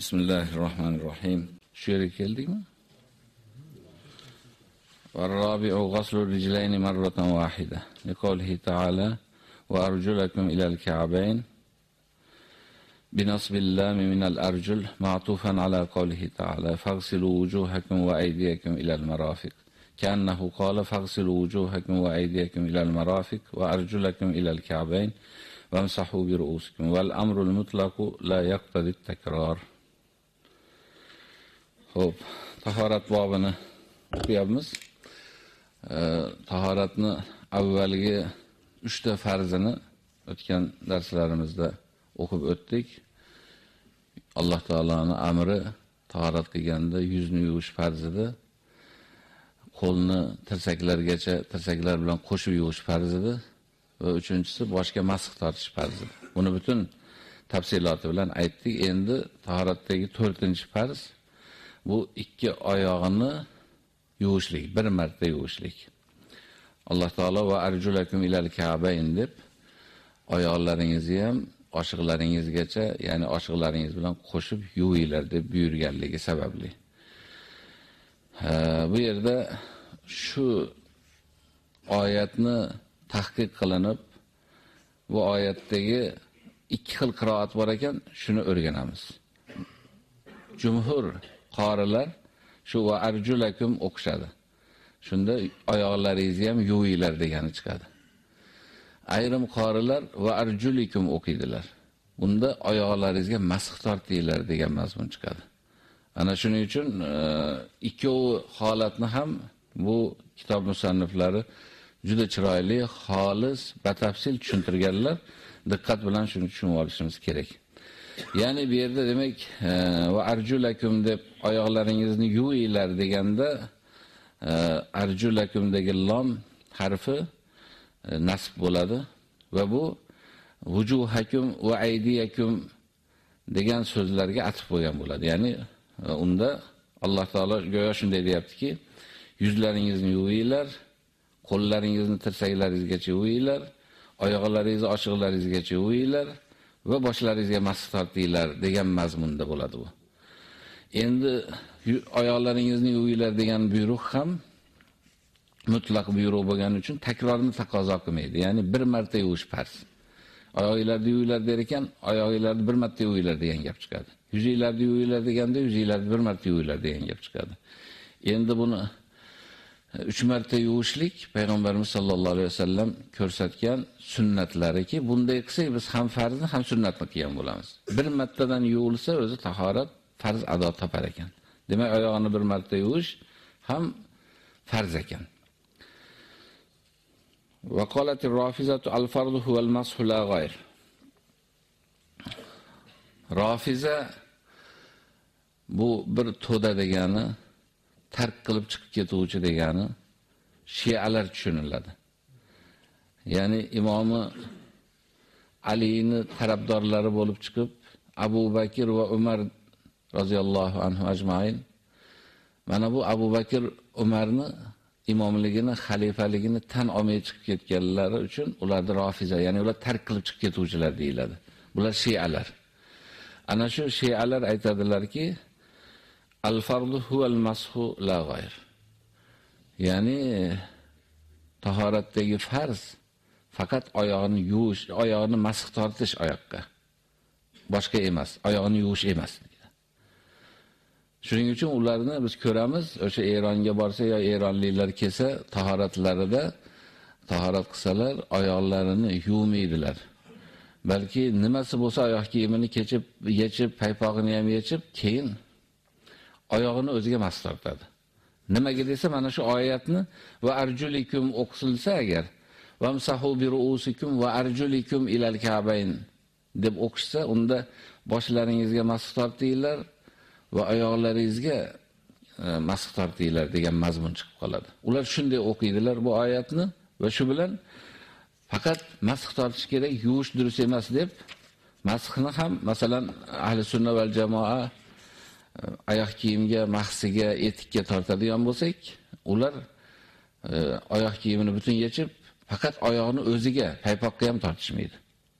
Bismillahirrahmanirrahim. Shu yerga keldikmi? والرابع غسل الرجلين مرة واحدة لقوله تعالى وأرجلكم إلى الكعبين بنصب اللام من الأرجل معطوفا على قوله تعالى فاغسلوا وجوهكم وأيديكم إلى المرافق كأنه قال فاغسلوا وجوهكم وأيديكم إلى المرافق وأرجلكم إلى الكعبين وامسحوا برؤوسكم والأمر المطلق لا يقتضي التكرار Xo'p, tahorat bobini o'qiyapmiz. Tahoratni avvalgi 3 ta farzini o'tgan darslarimizda o'qib o'tdik. Alloh taolaning amri tahorat qilganda yuzni yuvish farz edi. Qo'lni tirsaklargacha tirsaklar bilan qo'shib yuvish farz edi va uchinchisi boshga masx tortish farz edi. Buni butun tafsiloti bilan aytdik. Endi tahoratdagi 4-farz bu ikki oyog'ini yuvishlik, bir marta yuvishlik. Alloh taolo va arjulakum ilal ka'bayn deb oyoqlaringizni ham oshiqlaringizgacha, ya'ni oshiqlaringiz bilan qo'shib yuvinglar deb buyurganligi sababli. bu yerda shu oyatni tahqiq qilinib, bu oyatdagi ikki xil qiroat bor ekan, shuni o'rganamiz. Jumhur qorilar shu va arjulakum o'qishadi. Shunda oyoqlaringizni ham yuvinglar degani chiqadi. Ayrim qorilar va arjulikum o'qiydilar. Bunda oyoqlaringizga masx tortinglar degan mazmun chiqadi. Ana shuning uchun e, ikkovi holatni ham bu kitob musanniflari juda chiroyli, xolis, batafsil tushuntirganlar. Diqqat bilan shuni tushunib olishimiz kerak. Ya'ni bu yerda demak e, va arjulakum deb oyoqlaringizni yuvinglar deganda e, arjulakumdagi lom harfi e, nasb bo'ladi va bu vujuhakum va aydiyakum degan so'zlarga atf bo'lgan bo'ladi. Ya'ni unda Alloh taolo go'yo shunday deyaptiki, yuzlaringizni yuvinglar, qo'llaringizni tirsaklaringizgacha yuvinglar, oyoqlaringizni oshiqlaringizgacha yuvinglar va boshlaringizga masx tortinglar degan mazmunda bo'ladi bu. Endi oyoqlaringizni yuvinglar degan buyruq ham mutlaq buyruq bo'lgani uchun takrorni taqozo qilmaydi. Ya'ni bir marta yuvish farz. Oyoqlarni yuvinglar der ekan, oyoqlarni bir marta yuvinglar degan gap chiqadi. Yuzinglarni yuvinglar deganda yuzinglarni bir marta yuvinglar degan gap chiqadi. Endi buni 3 marta yuvishlik payg'ambarimiz sollallohu alayhi vasallam ko'rsatgan sunnatlariki, bunday qilsak biz ham farzni ham sunnatni qilgan bo'lamiz. Bir martadan yuvilsa o'zi tahorat farz ado topar ekan. Demak, oyog'ini bir marta yuvish ham farz ekan. Va qalat rafizatu al-fardu huval mashu la ghayr. Rafiza bu bir to'da degani tark qilib chiqib ketuvchi degani shialar tushuniladi. Ya'ni imomi Alini tarafdorlari bo'lib chiqib, Abu Bakr va Umar roziyallohu anhu ajmain mana bu Abu Bakr Umarni imomligini, xalifaligini tan olmay chiqib ketganlari uchun ularni rofiza, ya'ni ular tark qilib chiqib ketuvchilar deyiladi. Bular shialar. Ana shu shialar aytadilarki, al-fardu huval mashu la g'ayr. Ya'ni tahoratdagi farz faqat oyog'ini yuvish, oyog'ini masx tortish oyoqqa. Boshqa emas, oyog'ini yuvish emas. Shuning uchun ularni biz ko'ramiz, o'sha Eronga borsa yo eronliklar kelsa, tahoratlarida tahorat qilsalar, oyoqlarini yuvmaydilar. Balki nimasi bo'lsa oyoq kiyimini kechib, yechib, paypog'ini ham yechib, keyin oyog'ini o'ziga mas tortadi. Nimaga desa, mana shu oyatni va arjulikum o'qisilsa agar, vamsahu bi ru'usikum va arjulikum ilal ka'bayn deb o'qishsa, unda boshlaringizga mas tortinglar va oyoqlaringizga e, masx tortinglar degan mazmun chiqib qoladi. Ular shunday o'qiydilar bu oyatni va shu bilan faqat masx tortish kerak, yuvish durust emas deb masxni ham masalan ahli sunna va jamoa E, oyoq kiyimga, mahsiga, etikka tortadigan bo'lsak, ular e, oyoq kiyimini butun yechib, faqat oyoqni o'ziga, paypoqqa ham tortishmaydi.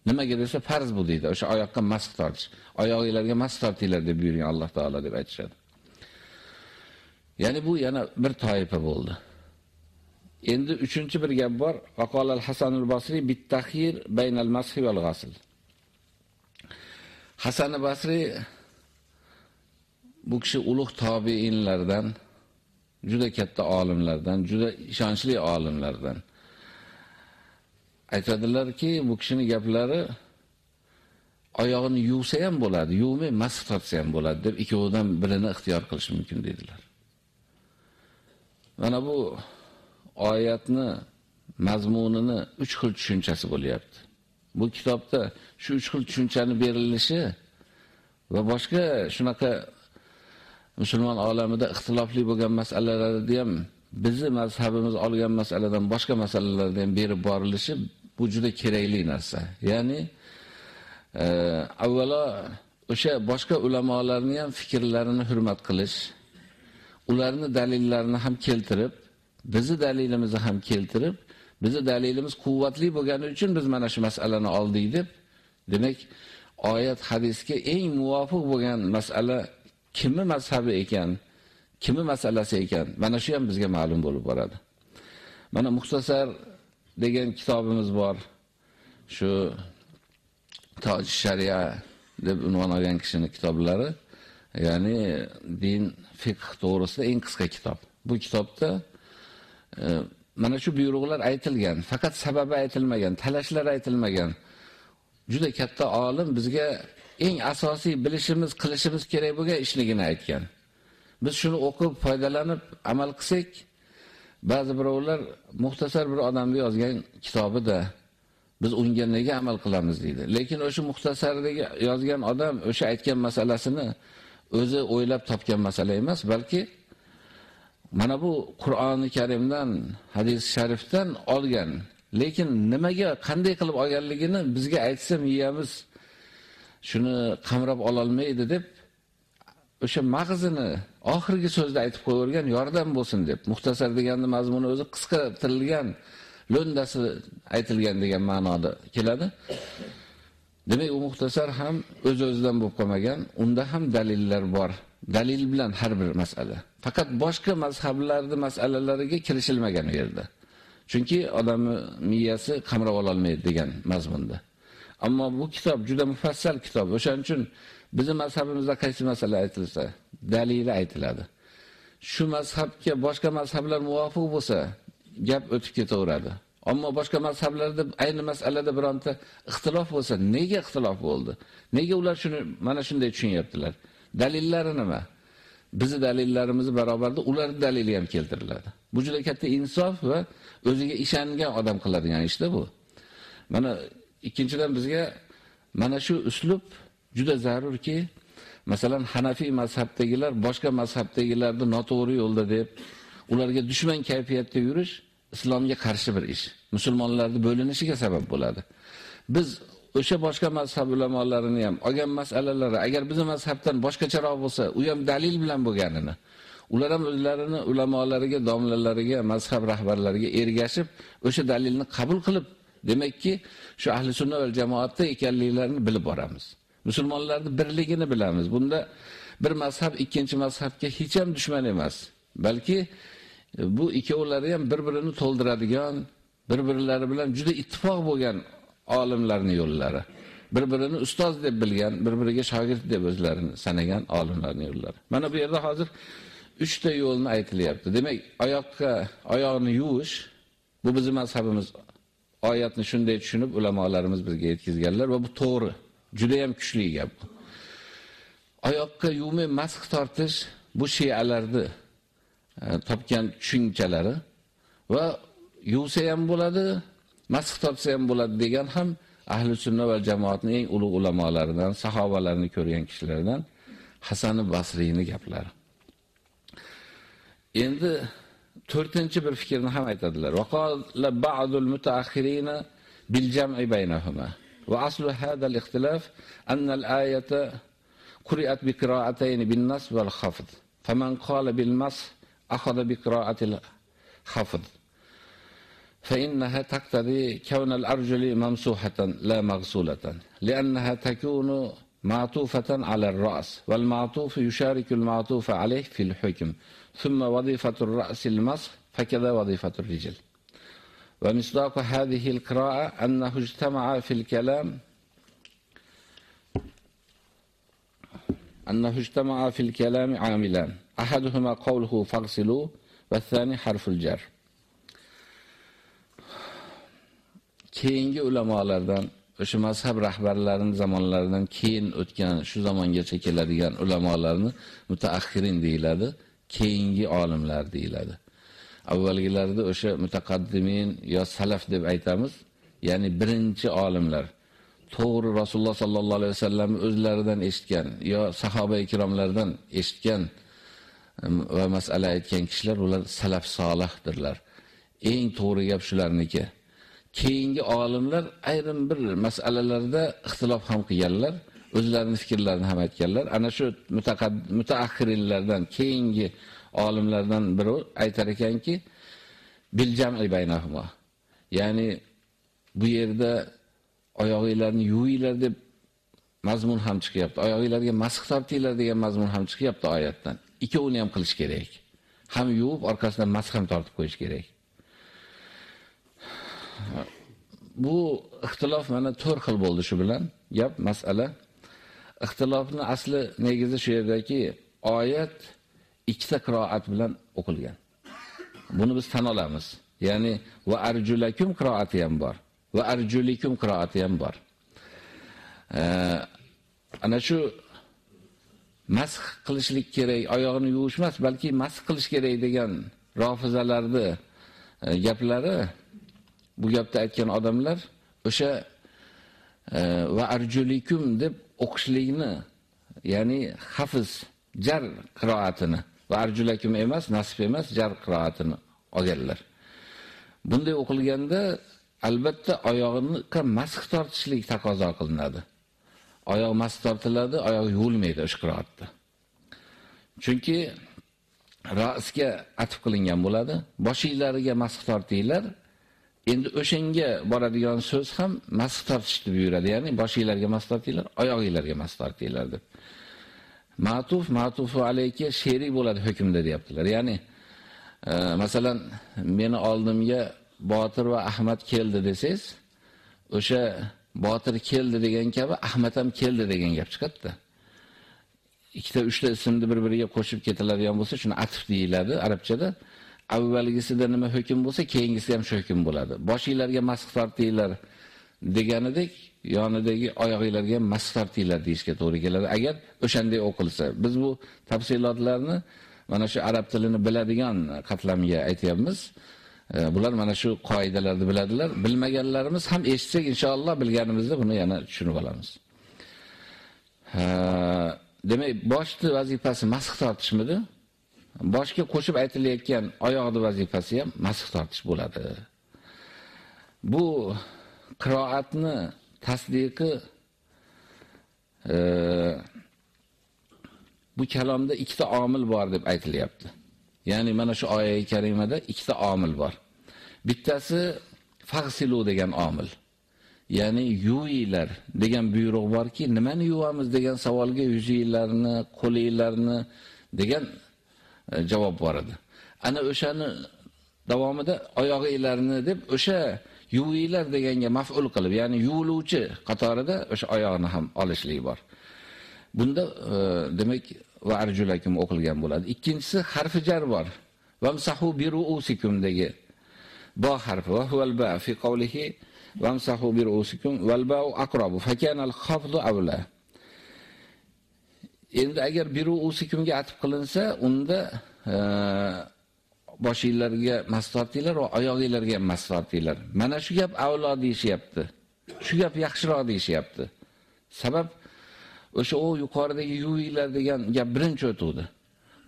Nimaga desa farz bu deydi. O'sha oyoqqa mas tortish. Oyoqlaringizga mas tortinglar deb buyurgan Alloh taolo deb aytishadi. Ya'ni bu yana bir toifa bo'ldi. Endi uchinchi bir gap bor. Vaqolal Hasan al-Basri bit-takhir baynal mashi wal ghasl. Hasan al-Basri bu kishi ulug' tobiinlardan, juda katta olimlardan, juda ishonchli olimlardan. Aytadilarki, bu kishining gaplari oyog'ini yuvsa ham bo'ladi, yuvmay masx tortsa ham bo'ladi deb ikkovidan birini ixtiyor qilish mumkin dedilar. Mana bu oyatni mazmunini 3 xil tushunchasi bo'lyapti. Bu kitobda shu 3 xil tushunchani berilishi va boshqa shunaqa musulmon olamida ixtilofli bo'lgan masalalarda ham bizni mazhabimiz olgan masaladan boshqa masalalarda ham berib borilishi bu juda kerakli narsa. Ya'ni e, avvalo o'sha boshqa ulamolarning ham fikrlarini hurmat qilish, ularni dalillarini ham keltirib, bizni dalilimizni ham keltirib, bizni dalilimiz quvvatli bo'lgani uchun biz mana shu masalani oldik deb, demak, oyat hadisga eng muvofiq bo'lgan masala kimni mazhabi ekan, kimni masalasi ekan, mana shu ham bizga ma'lum bo'lib boradi. Mana muxtasar degan kitobimiz bor. Shu Toj Sharia deb unvon olgan kishining kitoblari, ya'ni din fiqh to'g'risida eng qisqa kitob. Bu kitobda e, mana shu buyruqlar aytilgan, faqat sababi aytilmagan, talashlar aytilmagan. Juda katta olim bizga eng asosiy bilishimiz, qilishimiz kerak bo'lgan ishligini aytgan. Biz shuni o'qib, foydalanib amal qilsak, ba'zi birovlar muxtasar bir odamga yozgan kitobida biz unga nega amal qilamiz deydi. Lekin o'sha muxtasardagi yozgan odam o'sha aytgan masalasini o'zi o'ylab topgan masala emas, balki mana bu Qur'oni Karimdan, hadis sharifdan olgan. Lekin nimaga, qanday qilib olganligini bizga aytsa miyamiz shuni qamrab ola olmaydi deb o'sha mag'zini oxirgi so'zda aytib qo'yavergan yordam bo'lsin deb. Muxtasar deganni mazmuni o'zi qisqartirilgan, lo'ndasi aytilgan degan ma'noda keladi. Demak, u muxtasar ham o'z-o'zidan bo'lib qolmagan, unda ham dalillar bor. Dalil bilan har bir masala. Faqat boshqa mazhablarning masalalariga kirishilmagan u yerda. Chunki odamni miyasi qamrab ola olmaydi degan mazmunda. Ammo bu kitob juda mufassal kitob. O'shaning uchun bizning mazhabimizda qaysi masala aytilsa, dalili aytiladi. Shu mazhabga boshqa mazhablar muvofiq bo'lsa, gap o'tib ketaveradi. Ammo boshqa mazhablarda ayni masalada bironta ixtilof bo'lsa, nega ixtilof bo'ldi? Nega ular shuni mana shunday tushunyaptilar? Dalillari nima? Bizi dalillarimizni barobarda ular dalili ham keltiriladi. Bu juda katta insof va o'ziga ishongan odam qiladigan ishda bu. Mana ikkinchidan bizga mana shu uslub juda zarurki, masalan Hanafi mazhabdagilar boshqa mazhabdagilarni noto'g'ri yo'lda deb ularga dushman kayfiyatda yurish islomga qarshi bir ish. Musulmonlarni bo'linishiga sabab bo'ladi. Biz o'sha boshqa mazhab ulamolarini ham olgan masalalari agar bizning mazhabdan boshqacharoq bo'lsa, u ham dalil bilan bo'lganini ular ham o'zlarini ulamolariga, domlalariga, mazhab rahbarlariga ergashib, o'sha dalilni qabul qilib, demakki, shu ahli sunna va jamoatda ekanliklarini bilib boramiz. Musulmonlarning birligini bilamiz. Bunda bir mazhab ikkinchi mazhabga hech ham dushman emas, balki e, bu ikkovlari ham bir-birini to'ldiradigan, bir-birlari bilan juda ittifoq bo'lgan olimlarning yo'llari. Bir-birini ustoz deb bilgan, bir-biriga shogird deb o'zlarini sanagan olimlarning yo'llari. Mana bu yerda hozir 3 ta yo'lni aytilyapti. Demak, oyoqqa oyoqni yuvish bu bizning mazhabimiz oyatni shunday tushunib ulamolarimiz bizga yetkazganlar va bu to'g'ri. Juda ham kuchli gap. Oyoqqa yumi masx tortish bu shialarni e, topgan tushunchalari va yuvsa ham bo'ladi, masx tortsa ham bo'ladi degan ham ahli sunna va jamoatning eng ulug' ulamolaridan, sahobalarni ko'rgan kishilardan Hasan Basriyning gaplari. Endi to'rtinchi bir fikrni ham aytadilar. Vaqala ba'dul mutaakhirina bil jam'i baynahuma. Va aslu hada al-ikhtilaf anna al-ayata quri'at bi qira'atayn bin nas wal khafd. Faman qala bil mas akhadha bi qira'ati al-khafd. فإنها تقتضي كون الأرجل ممسوحة لا مغسولة لأنها تكون معطوفة على الرأس والمعطوف يشارك المعطوف عليه في الحكم ثم وظيفة الرأس المسح فكذا وظيفة الرجل ومصداق هذه القراءة أنه اجتمع في الكلام أنه اجتمع في الكلام عاملان أحدهما قوله فاغسلوا والثاني حرف الجر keyingi ulamolardan o'sha mazhab rahbarlarining zamonlaridan keyin o'tgan shu zamongacha keladigan ulamolarni mutaakhirin deyiladi, Keyingi olimlar deyiladi. Avvalgilarda o'sha mutaqaddimin yo salaf deb aytamiz, ya'ni birinchi olimlar. To'g'ri Rasululloh sallallohu alayhi vasallam o'zlaridan eshitgan yo sahoba ikromlardan eshitgan va masala aytgan kishilar ular salaf solihdirlar. Eng to'g'ri gap shularniki. keyingi olimlar ayrim bir masalalarda ixtilof ham qilganlar, o'zlarining fikrlarini ham aytganlar. Ana shu mutaakhirinlardan keyingi olimlardan biri aytar ekanki, bil jam'i baynahuma. Ya'ni bu yerda oyog'inglarni yuvinglar deb mazmun ham chiqyapti. Oyog'inglarga masx tortinglar degan mazmun ham chiqyapti oyatdan. Ikkovini ham qilish kerak. Ham yuvib, orqasidan masx ham tortib qo'yish kerak. bu ixtilof mana 4 xil bo'ldi shu bilan gap masala ixtilofni asli negizi shu yerdaki oyat ikkita qiroat bilan o'qilgan. Buni biz tan olamiz. Ya'ni va arjulakum qiroati ham bor va arjulikum qiroati ham bor. Ana shu masx qilishlik kerak oyog'ini yuvish emas balki masx qilish kerak degan rofizalarni e, gaplari bu gapda aytgan odamlar o'sha e, va arjulikum deb o'qishlikni, ya'ni hafiz jar qiroatini va arjulakum emas, nasib emas, jar qiroatini olganlar. Bunday o'qilganda albatta oyog'ini masx tortishlik taqozo qilinadi. Oyoq masx tortiladi, oyoq yuvilmaydi o'sha qiroatda. Chunki ra'sga atib qilingan bo'ladi. Boshingizlarga masx tortinglar, Endi o'shanga boradigan so'z ham masx tortish deb yuradi, ya'ni boshingizlarga masx tortinglar, oyog'ingizlarga masx tortinglar deb. Ma'tuf ma'tufu alayka sherik bo'ladi hukmda deyaptilar. Ya'ni e, masalan meni oldimga Botir va Ahmad keldi desangiz, o'sha Botir keldi degan kabi Ahmad ham keldi degan gap chiqadi. Ikkita, uchta ismni bir-biriga qo'shib ketiladigan bo'lsa, shuni atf deyiladi arabchada. Avvalgisida nima hukm bo'lsa, keyingisi ham shu hukm bo'ladi. Boshingizlarga masx tortinglar deganidek, yonidagi oyoqinglarga ham masx tortinglar deyishga to'g'ri keladi. Agar o'shanday o'qilsa, biz bu tafsilotlarni mana shu arab tilini biladigan qatlamga aytyapmiz. E, bular mana shu qoidalarni biladilar. Bilmaganlarimiz ham eshitsak inshaalloh bilganimizda buni yana tushunib olamiz. E, demak, boshli vazifasi masx tortishmidi? Boshga qo'shib aytilayotgan oyoqni vazifasi ham masx tortish bo'ladi. Bu qiroatni tasdiqi e, bu kalomda ikkita omil bor deb aytilyapti. Ya'ni mana shu oyat karimada ikkita omil bor. Bittasi fag'silu degan omil. Ya'ni yuvinglar degan buyruq borki, nimani yuvamiz degan savolga yuzinglarni, qo'linglarni degan E, javob bor edi. Ana o'shani davomida oyog'inglarni deb o'sha yuvinglar deganga maf'ul qilib, ya'ni yuviluvchi qatorida o'sha oyoqni ham olishlik bor. Bunda e, demak va arjulakum o'qilgan bo'ladi. Ikkinchisi harfi jar bor. Vamsahu bi ru'usikumdagi ba harfi va huval ba fi qawlihi vamsahu bi ru'usikum val ba'u aqrabu fa kana al khafdu awla. Endi agar biru usikumga atib qilinsa, unda e, boshinglarga mastortinglar va oyoqinglarga ham mastortinglar. Mana shu gap avlo deyishyapti. Shu gap yaxshiroq deyishyapti. Sabab o'sha u yuqoridagi yuvinglar degan gap birinchi o'tuvdi.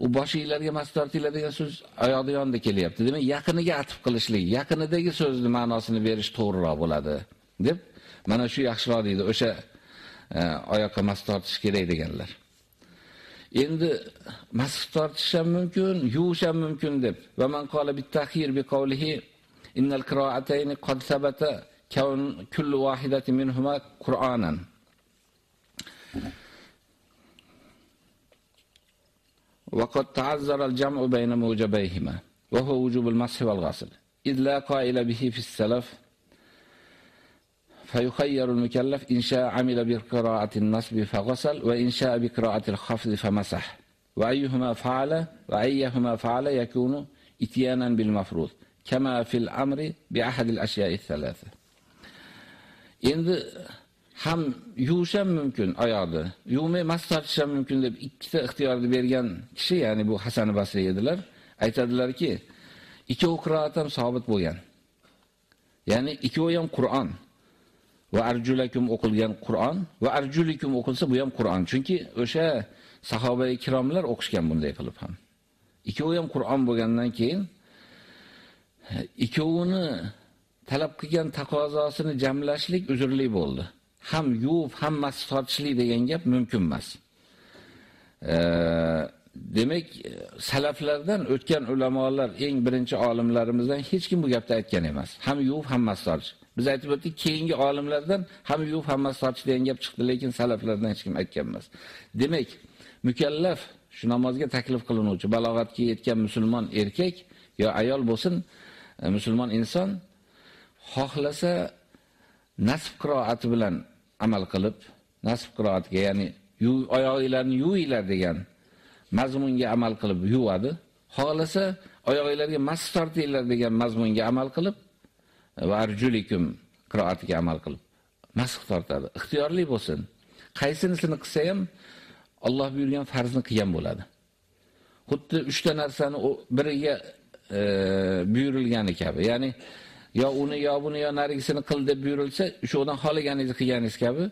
U boshinglarga mastortinglar degan so'z oyoqda yonda kelyapti. Demak, yaqiniga atib qilishlik, yaqinidagi so'zni ma'nosini berish to'g'riroq bo'ladi, deb mana shu yaxshiroq deydi. O'sha e, oyoqqa oyoqqa mastortish kerak deganlar. Endi masx tortish ham mumkin, yuvish ham mumkin deb. Va man qala bit takhir bi qawlihi innal qira'atayn qad thabata kawn kullu wahidatin minhuma qur'anan وقد تعذر الجمع بين موجبيهما وهو وجوب المسح والغسل إذ لا قائل به في السلف فيخير المكلف إن شاء عمل بقراءة النصب فغسل وإن شاء بقراءة الخفض فمسح وأيهما فعل وأيهما فعل يكون إتيانا بالمفروض كما في الأمر بأحد الأشياء الثلاثة endi ham yuvish ham mumkin oyoqni, yuvmay mas tortish ham mumkin deb ikkita ixtiyorni bergan kishi, ya'ni bu Hasan Basri edilar. Aytadilarki, ikkovi qiroat ham sobit bo'lgan. Ya'ni ikkovi ham Qur'on. Va arjulakum o'qilgan Qur'on va arjulikum o'qilsa bu ham Qur'on. Chunki o'sha sahoba ikromlar o'qishgan bunday qilib ham. Ikkovi ham Qur'on bo'lgandan keyin ikkovini talab qilgan taqozosini jamlashlik uzrli bo'ldi. Ham yuvib, ham mas tortishlik degan gap mumkin emas. Demak, salaflardan o'tgan ulamolar, eng birinchi olimlarimizdan hech kim bu gapni aytgan emas. Ham yuvib, ham mas tortish. Biz aytib o'tdik, keyingi olimlardan ham yuvib, ham mas degan gap chiqdi, lekin salaflardan hech kim aytgan emas. Demak, mukallaf shu namozga taklif qilinuvchi balog'atga yetgan musulmon erkak yo ayol bo'lsin, e, musulmon inson xohlasa nasb qiroati bilan amal qilib, nasb qiroatiga, ya'ni oyoqlarini yuvinglar degan mazmunga amal qilib yuvadi. Xohlasa oyoqlarga mas tortinglar degan mazmunga amal qilib va arjulikum qiroatiga amal qilib masx tortadi. Ixtiyorli bo'lsin. Qaysinisini qilsa ham Alloh buyurgan farzni qilgan bo'ladi. Xuddi 3 ta narsani biriga e, buyurilgani kabi. Ya'ni yo uni yo buni yo narigisini qil deb buyurilsa, o'shodan xohlaganingizni qilganingiz kabi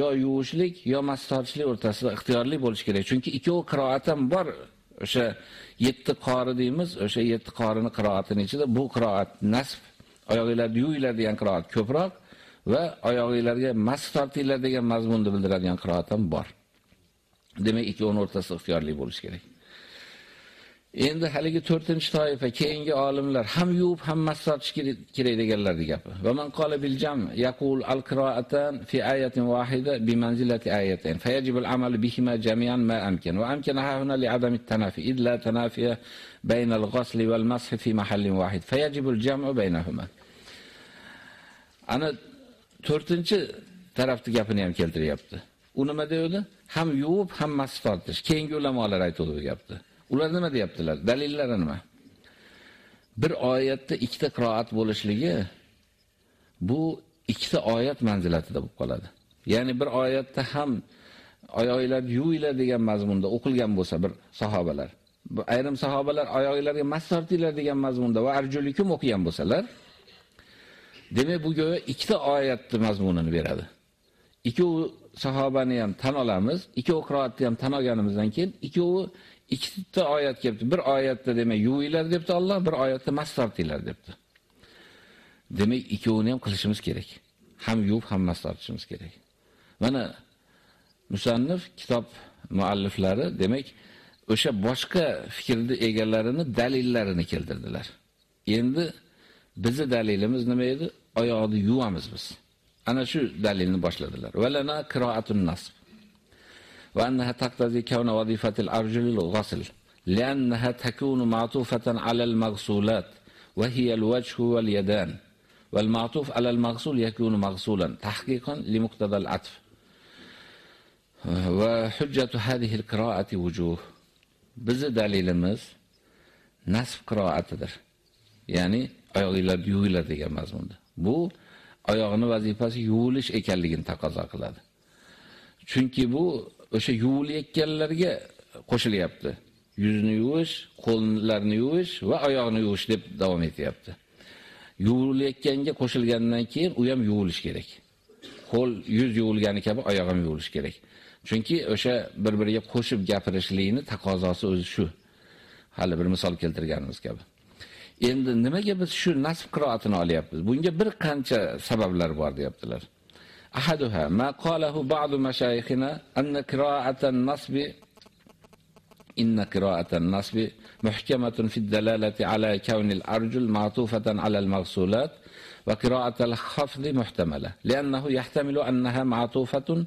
yo yuvishlik yo mas tortishlik o'rtasida ixtiyorli bo'lish kerak. Chunki ikkovi qiroat ham bor. O'sha 7 qori deymiz, o'sha 7 qorini qiroatining ichida bu qiroat nasb oyoqlarni yuvinglar degan qiroat ko'proq va oyoqlarga mas tortinglar degan mazmunni bildiradigan qiroat ham bor. Demak, ikkovining o'rtasida ixtiyorli bo'lish kerak. Endi haligi 4-toifa keyingi olimlar ham yuvib, ham massotish kerak deganlarning gapi. Va man qala bil jam yaqul al qira'atan fi ayatin wahida bi manzilati ayatain. Fayajib al amal bihima jami'an ma amkan. Wa amkana huna li adami at-tanafi id la tanafiya bayna al-ghasl wal mash fi mahallin wahid. Fayajib al jam'u baynahuma. Ana 4-chi tarafni gapini ham keltiryapti. U nima deydi? Ham yuvib, ham massotish. Keyingi ulamolar aytadi bu gapni. Ular nima deyaptilar? Dalillari nima? Bir oyatda ikkita qiroat bo'lishligi bu ikkita oyat manzilatida bo'lib qoladi. Ya'ni bir oyatda ham oyoqlar yuvinglar degan mazmunda o'qilgan bo'lsa bir sahobalar, ayrim sahobalar oyoqlarga mas tortinglar degan mazmunda va arjulikum o'qigan bo'lsalar, demak bu go'yo ikkita oyatni mazmunini beradi. Ikkovi sahobani ham tan olamiz, ikkovi qiroatni ham tan olganimizdan keyin ikkovi ikkita oyat kelibdi. Bir oyatda demak yuvinglar debdi Alloh, bir oyatda mastartinglar debdi. Demak, ikkovini ham qilishimiz kerak. Ham yuvib, ham mastartishimiz kerak. Mana musannif kitob mualliflari demak o'sha boshqa fikrni egalarini dalillarini keltirdilar. Endi bizi dalilimiz nima edi? Oyoqni yuvamiz biz. Ana shu dalilni boshladilar. Valana qiroatun nasb. وأنها تقتضي كون وظيفة الأرجل الغسل لأنها تكون معطوفة على المغسولات وهي الوجه واليدان والمعطوف على المغسول يكون مغسولا تحقيقا لمقتضى العطف وحجة هذه القراءة وجوه biz dalilimiz nasb qiroatidir. Ya'ni oyoqlar yuviladi degan mazmunda. Bu oyoqning vazifasi yuvilish ekanligini taqozo qiladi. Chunki bu o'sha yuvilayotganlarga qo'shilyapti. Yuzni yuvish, qo'llarni yuvish va oyoqni yuvish deb davom etyapti. Yuvilayotganga qo'shilgandan keyin u ham yuvilish kerak. Qo'l, yuz yuvilgani kabi oyoq ham yuvilish kerak. Chunki o'sha bir-biriga qo'shib gapirishlikni taqozosi o'zi shu. Hali bir misol keltirganimiz kabi. Endi nimaga biz shu nasb qiroatini olyapmiz? Bunga bir qancha sabablar bor deyaptilar. أحدها ما قاله بعض مشايخنا أن قراءة النصب إن قراءة النصب محكمة في الدلالة على كون الأرجل معطوفة على المغسولات وقراءة الخفض محتملة لأنه يحتمل أنها معطوفة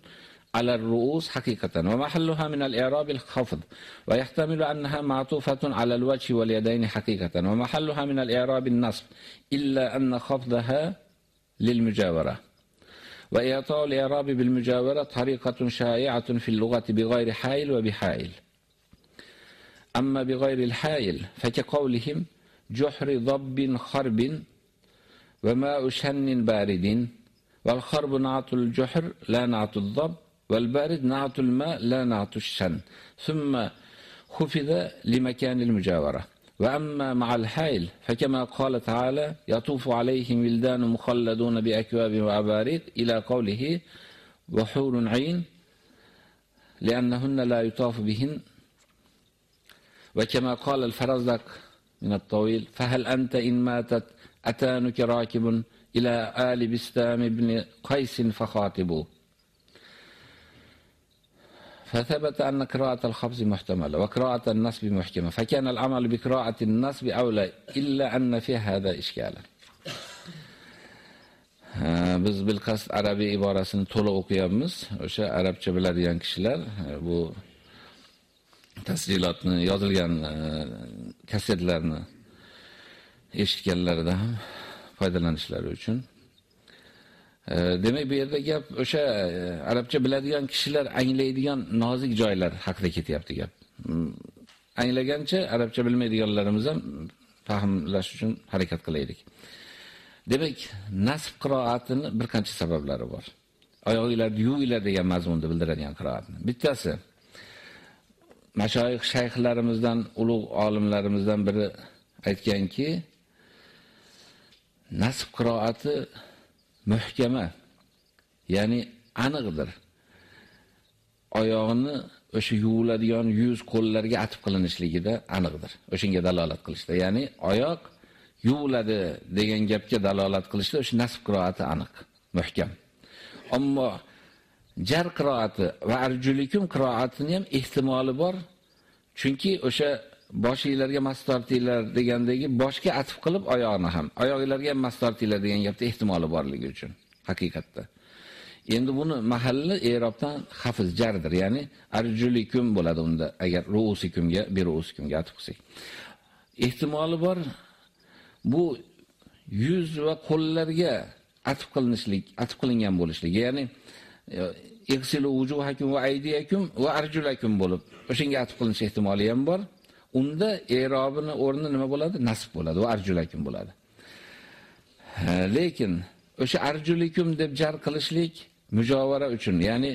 على الرؤوس حقيقة ومحلها من الإعراب الخفض ويحتمل أنها معطوفة على الوجه واليدين حقيقة ومحلها من الإعراب النصب إلا أن خفضها للمجاورة. وإعطاء الإعراب بالمجاورة طريقة شائعة في اللغة بغير حائل وبحائل. أما بغير الحائل فكقولهم جحر ضب خرب وماء شن بارد والخرب نعت الجحر لا نعت الضب والبارد نعت الماء لا نعت الشن. ثم خفض لمكان المجاورة. وأما مع الحائل فكما قال تعالى يطوف عليهم ولدان مخلدون بأكواب وأباريق إلى قوله وحور عين لأنهن لا يطاف بهن. وكما قال الفرزدق من الطويل فهل أنت إن ماتت أتانك راكب إلى آل بستام بن قيس فخاطبوه فثبت أن قراءة الخبز محتملة وقراءة النصب محكمة فكان العمل بقراءة النصب أولى إلا أن في هذا إشكالا biz bilqasd arabiy iborasini to'liq o'qiyapmiz. O'sha arabcha biladigan kishilar bu tasjilotni yozilgan kasetlarni eshitganlarida ham foydalanishlari uchun Demak, bu yerda gap o'sha e, arabcha biladigan kishilar anglaydigan nozik joylar haqida ketyapti gap. Mm, anglagancha arabcha bilmaydiganlarimiz ham fahmlash uchun harakat qilaylik. Demak, nasb qiroatini bir qancha sabablari bor. Oyoqlarni yuvinglar degan mazmunni bildiradigan qiroatni. Bittasi mashoyix shayxlarimizdan, ulug' olimlarimizdan biri aytganki, nasb qiroati muhkama, ya'ni aniqdir. Oyog'ini o'sha yuviladigan yuz qo'llarga atib qilinishligida aniqdir. O'shinga dalolat qilishda, ya'ni oyoq yuviladi degan gapga dalolat qilishda o'sha nasb qiroati aniq, muhkam. Ammo jar qiroati va arjulikum qiroatini ham ehtimoli bor. Chunki o'sha boshinglarga mas tortinglar degandagi boshga atf qilib oyoqni ham, oyoqlarga ham mas tortinglar degan gapda ehtimoli borligi uchun haqiqatda. Endi buni mahalli i'robdan hafiz jardir, ya'ni arjulikum bo'ladi unda agar ruusikumga, biruusikumga atf qilsak. Ehtimoli bor bu yuz va qo'llarga atf qilinishlik, atf qilingan bo'lishligi, ya'ni e, ighsilu vujuhakum va aydiyakum va arjulakum bo'lib o'shanga atf qilinish ehtimoli ham bor. Unda i'robini o'rni nima bo'ladi? Nasb bo'ladi va arjulakum bo'ladi. Lekin o'sha arjulikum deb jar qilishlik mujovara uchun, ya'ni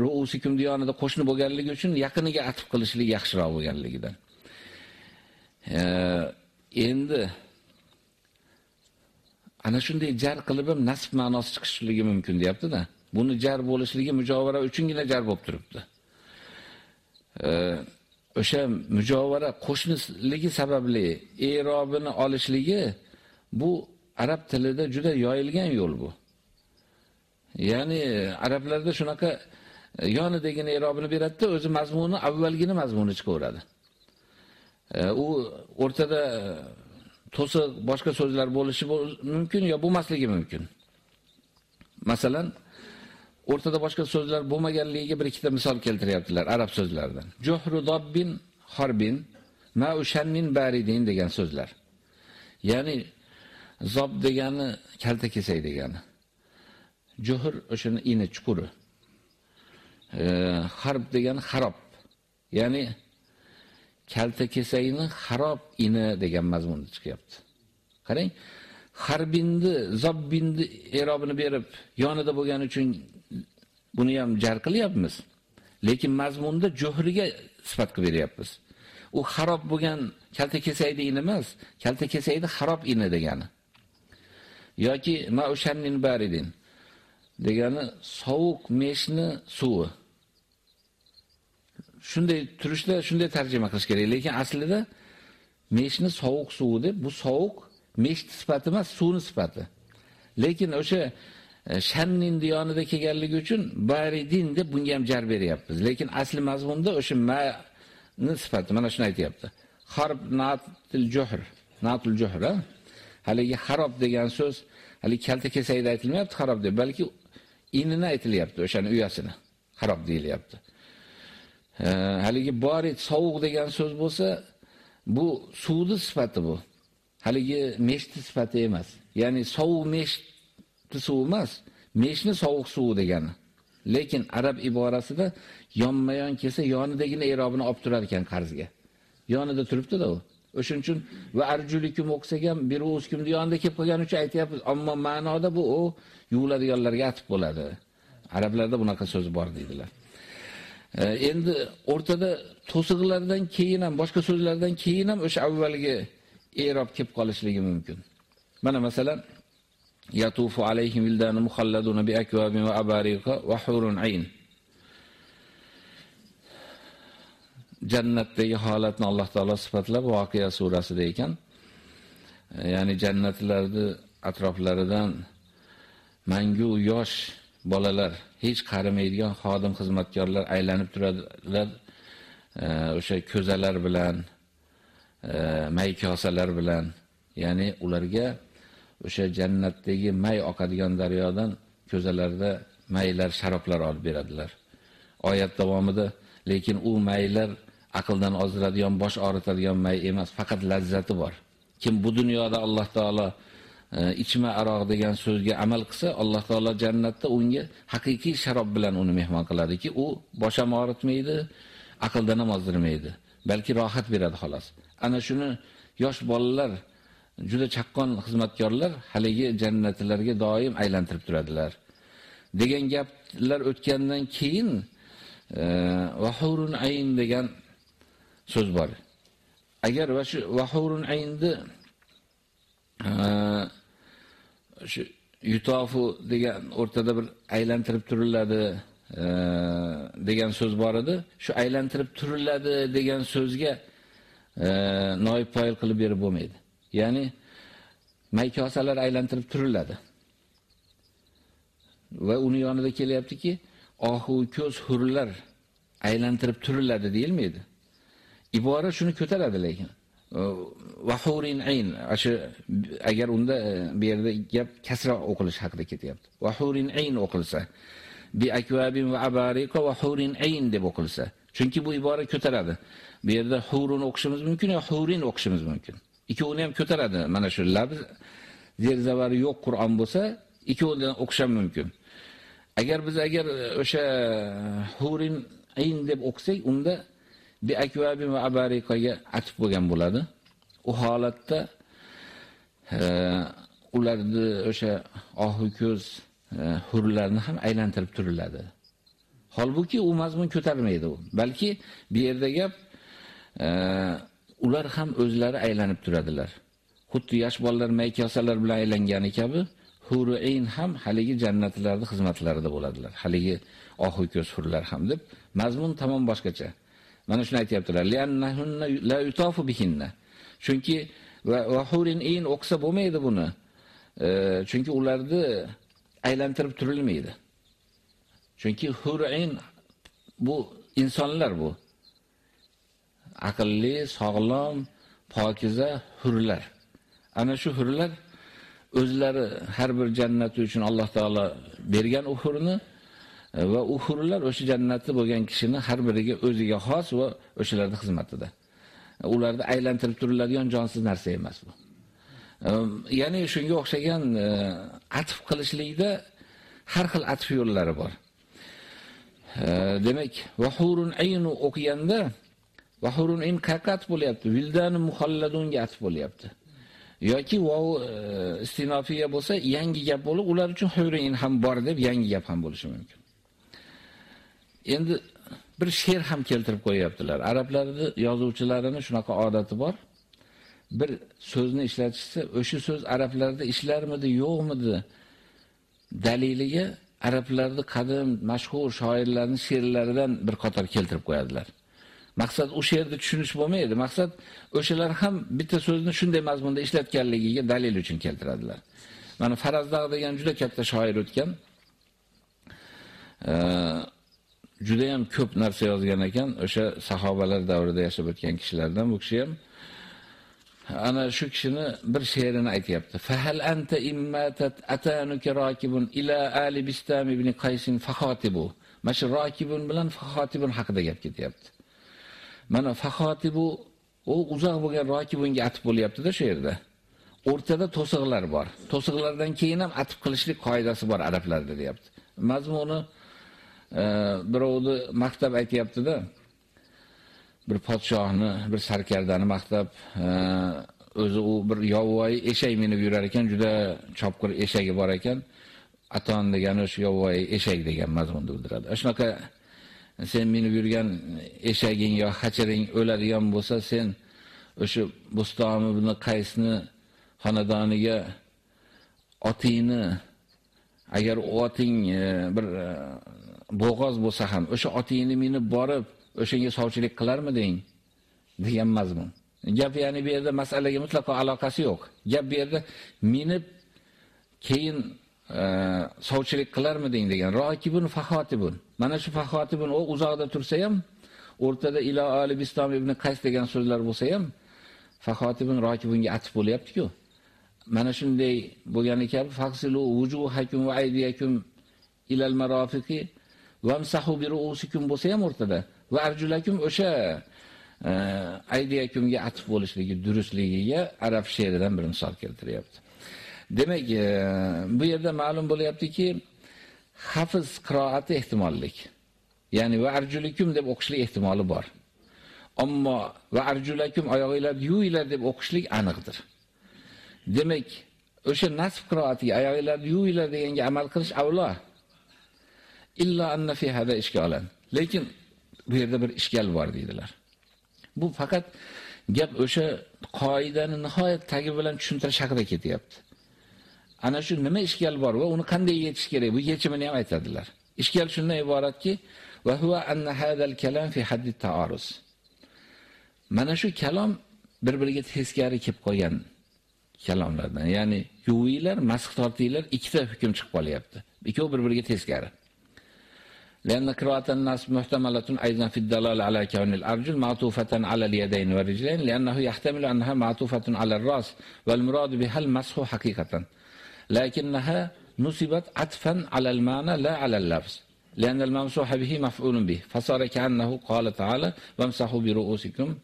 ruusikum diyonida qo'shni bo'lganligi uchun yaqiniga atib qilishlik yaxshiroq bo'lganligidan. Endi ana shunday jar qilib ham nasb ma'nosi chiqishligi mumkin deyapti-da. Buni jar bo'lishligi mujovara uchungina jar bo'lib turibdi. O'sha mujovara qo'shniligi sababli i'robini olishligi bu arab tilida juda yoyilgan yo'l bu. Ya'ni arablarda shunaqa e, yonidagina i'robini beradi-da, o'zi mazmuni avvalgini mazmuni chiqaveradi. E, u o'rtada e, to'siq boshqa so'zlar bo'lishi mumkin yo bo'lmasligi mumkin. Masalan, o'rtada boshqa so'zlar bo'lmaganligiga bir ikkita misol keltiryaptilar arab so'zlaridan. Juhru dabbin harbin ma'u shannin baridin degan so'zlar. Ya'ni zob degani kalta kesak degani. Juhr o'shani ini chuquri. E, harb degani xarob. Ya'ni kalta kesakni xarob ini degan mazmunda chiqyapti. Qarang, harbinni, zobbinni erobini berib, yonida bo'lgani uchun buni ham jar qilyapmiz. Lekin mazmunda juhriga sifat qilib beryapmiz. U xarob bo'lgan kalta kesaydi in emas, kalta kesaydi xarob ini degani. yoki ma'ushannin baridin degani sovuq meshni suvi. Shunday turishda shunday tarjima qilish kerak, lekin aslida meshni sovuq suvi deb bu sovuq mesh sifati emas, suvni sifati. Lekin o'sha E, shannin diyonida kelganligi uchun baridin deb bunga ham jar beryapmiz. Lekin asli mazmunda o'sha ma sifati mana shuni aytayapti. Harb natil juhr, natul juhr. Haligi harob degan so'z hali kalta kesakda aytilmayapti harob deb, balki inini aytilyapti, o'shani uyasini. Harob deyilyapti. E, haligi barid sovuq degan so'z bo'lsa, bu suvni sifati bu. Haligi meshti sifati emas. Ya'ni sovuq meshti suv emas, meshni sovuq suv degani. Lekin arab iborasida yonma-yon kelsa yonidagini erobini olib turar ekan qarzga. Yonida turibdi-da u. O'shuning uchun va arjulikum o'qsagan ham bir o'zkimni yonida kelib qolgani uchun aytyapmiz, ammo ma'noda bu u yuviladiganlarga atib bo'ladi. Arablarda bunaqa so'z bor deydilar. E, endi o'rtada to'siqlardan keyin ham boshqa so'zlardan keyin ham o'sha avvalgi e'rob kelib qolishligi mumkin. Mana masalan yatufu alayhim wildan mukhalladuna bi akwabin wa abariqa wa hurun ayn. Jannatdagi holatni Alloh taolo sifatlab Voqea surasida ekan. Ya'ni jannatlarni atroflaridan mangu yosh bolalar hech qarimaydigan xodim xizmatkorlar aylanib turadilar. O'sha ko'zalar bilan, e, maykosalar bilan, ya'ni ularga o'sha jannatdagi may oqadigan daryodan ko'zalarda maylar, sharoblar olib beradilar. Oyat davomida lekin u maylar aqldan ozdiradigan, bosh og'ritadigan may emas, faqat lazzati bor. Kim bu dunyoda Alloh taolo e, ichma aroq degan so'zga amal qilsa, Alloh taolo jannatda unga haqiqiy sharob bilan uni mehmon qiladiki, u bosh ham og'ritmaydi, aqldan ham ozdirmaydi, balki rohat beradi xolos. Ana shuni yosh bolalar, juda chaqqon xizmatkorlar haligi jannatlarga doim aylantirib turadilar. degan gaplar o'tgandan keyin e, vahurun ayn degan so'z bor. Agar va shu vahurun aynni e, shu yutofu degan o'rtada bir aylantirib turiladi e, degan so'z bor edi. Shu aylantirib turiladi degan so'zga noib foil qilib berib bo'lmaydi. Ya'ni maykosalar aylantirib turiladi. Va uni yonida kelyaptiki, ohu ko'z hurlar aylantirib turiladi deyilmaydi. Ibora shuni ko'taradi lekin. Vahurin ayn, ashu agar unda e, bu yerda gap kasra o'qilish haqida ketyapti. Vahurin ayn o'qilsa, bi akwabin va abariqa va hurin ayn deb o'qilsa, chunki bu ibora ko'taradi. Bu yerda hurun o'qishimiz mumkin yo hurin o'qishimiz mumkin. Ikkovini ham ko'taradi. Mana shu labz zerzavari yo'q Qur'on bo'lsa, ikkovidan o'qisham mumkin. Agar biz agar e, o'sha e, hurin ayn deb o'qsak, unda bi akvabi va abariqaga atib bo'lgan bo'ladi. U holatda e, ularni o'sha ohu ko'z hurlarni ham aylantirib turiladi. Holbuki u mazmun ko'tarmaydi u. Balki bu yerda gap ular ham o'zlari aylanib turadilar. Xuddi yosh bolalar maykasalar bilan aylangani kabi Huruin ham haligi jannatlarda xizmatlarida bo'ladilar. Haligi ohu ko'z hurlar ham deb mazmun tamom boshqacha. Mana shuni aytibdilar. Li'annahunna la yutafu bihinna. Chunki va hurin in o'qsa bo'lmaydi buni. Chunki ularni aylantirib turilmaydi. Chunki hurin bu insonlar bu. Aqlli, sog'lom, pokiza hurlar. Ana shu hurlar o'zlari har bir jannati uchun Alloh taolo bergan u hurni e, va u hurlar o'sha jannatda bo'lgan kishini har biriga o'ziga xos va o'shalarning xizmatida. E, ularni aylantirib turiladigan jonsiz narsa emas bu. E, ya'ni shunga o'xshagan atf qilishlikda har xil atf yo'llari bor. Demak, vahurun aynu o'qiganda vahurun in qaqat bo'lyapti, vildan muhalladunga atf bo'lyapti. yoki vov e, istinofiya bo'lsa yangi gap bo'lib, ular uchun hurin ham bor deb yangi gap ham bo'lishi mumkin. Endi bir she'r ham keltirib qo'yaptilar. Arablarning yozuvchilarining shunaqa odati bor. Bir so'zni ishlatishsa, o'sha so'z arablarda ishlarmidi, yo'qmidi daliliga arablarning qadim mashhur shoirlarning she'rlaridan bir qator keltirib qo'yadilar. Maqsad o'sha yerda tushunish bo'lmaydi. Maqsad o'shalar ham bitta so'zni shunday mazmunda ishlatganligiga dalil uchun keltiradilar. Mana Farazdaq degan juda katta shoir o'tgan. juda ham ko'p narsa yozgan ekan, o'sha sahobalar davrida yashab o'tgan kishilardan bu kishi ham ana shu kishini bir she'rini aytyapti. Fahal anta immatat atanuka rakibun ila ali bistam ibn qaysin fakhatibu. Mana shu rakibun bilan fakhatibun haqida gap ketyapti. Mana fakhatibu u uzoq bo'lgan rakibunga atib bo'lyapti-da shu yerda. O'rtada to'siqlar bor. To'siqlardan keyin ham atib qilishlik qoidasi bor arablarda, deyapti. Mazmuni e, birovni maktab aytyapti-da. Bir podshohni, bir sarkardani maktab e, o'zi u bir yovvoyi eshak minib yurar ekan, juda chopqir eshagi bor ekan. Aton degani o'sha yovvoyi eshak degan mazmunni bildiradi. Shunaqa sen minib yurgan eshaging yo hachiring o'ladigan bo'lsa, sen o'sha Bustami ibn Qaysni xonadoniga otingni agar oting e, bir e, bo'g'oz bo'lsa ham o'sha otingni minib borib o'shanga sovchilik qilarmiding degan mazmun. Gap ya'ni bu yerda masalaga mutlaqo aloqasi yo'q. Gap bu yerda minib keyin sovchilik qilarmiding degan. Rokibun faxotibun. Mana shu faxotibun u uzoqda tursa ham, o'rtada ila ali bistom ibn Qays degan so'zlar bo'lsa ham, faxotibun rokibunga atib bo'lyapti-ku. Mana shunday bo'lgani kabi faqsilu wujuhakum va aydiyakum ilal marafiqi vamsahu bi ru'usikum bo'lsa ham o'rtada va arjulakum o'sha aydiyakumga atib bo'lishligi durustligiga arab she'ridan bir misol keltiryapti. Demak, e, bu yerda ma'lum bo'lyaptiki, hafiz qiroati ehtimollik. Ya'ni va arjulikum deb o'qishlik ehtimoli bor. Ammo va arjulakum oyog'inglar yuvinglar deb o'qishlik aniqdir. Demak, o'sha nasb qiroatiga oyog'inglar yuvinglar deganga amal qilish avlo. Illa anna fi hada ishkolan. Lekin bu yerda bir ishkal bor deydilar. Bu faqat gap o'sha qoidani nihoyat tagi bilan tushuntirish haqida ketyapti. Ana shu nima ishkal bor va uni qanday yetish kerak, bu yechimini ham aytadilar. Ishkal shundan iboratki, va huwa anna hadal kalam fi haddi ta'arus. Mana shu kalom bir-biriga teskari kelib qolgan kalomlardan. Ya'ni yuvinglar, masx tortinglar, ikkita hukm chiqib qolyapti. Ikkovi bir-biriga teskari. لأن قراءة الناس محتملة أيضا في الدلالة على كون الأرجل معطوفة على اليدين والرجلين لأنه يحتمل أنها معطوفة على الرأس والمراد بها المسح حقيقة لكنها نصبت عطفا على المعنى لا على اللفظ لأن الممسوح به مفعول به فصار كأنه قال تعالى وامسحوا برؤوسكم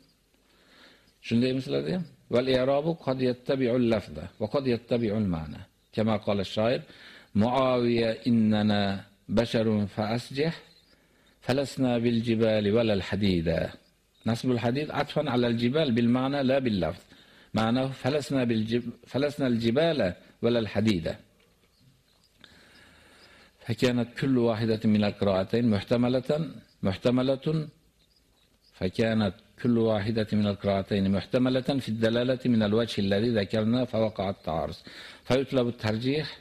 شنو مثل دي والإعراب قد يتبع اللفظ وقد يتبع المعنى كما قال الشاعر معاوية إننا بشر فأسجح فلسنا بالجبال ولا الحديد نصب الحديد عطفا على الجبال بالمعنى لا باللفظ معناه فلسنا, بالجب فلسنا الجبال ولا الحديد فكانت كل واحدة من القراءتين محتملة محتملة فكانت كل واحدة من القراءتين محتملة في الدلالة من الوجه الذي ذكرنا فوقع التعارض فيطلب الترجيح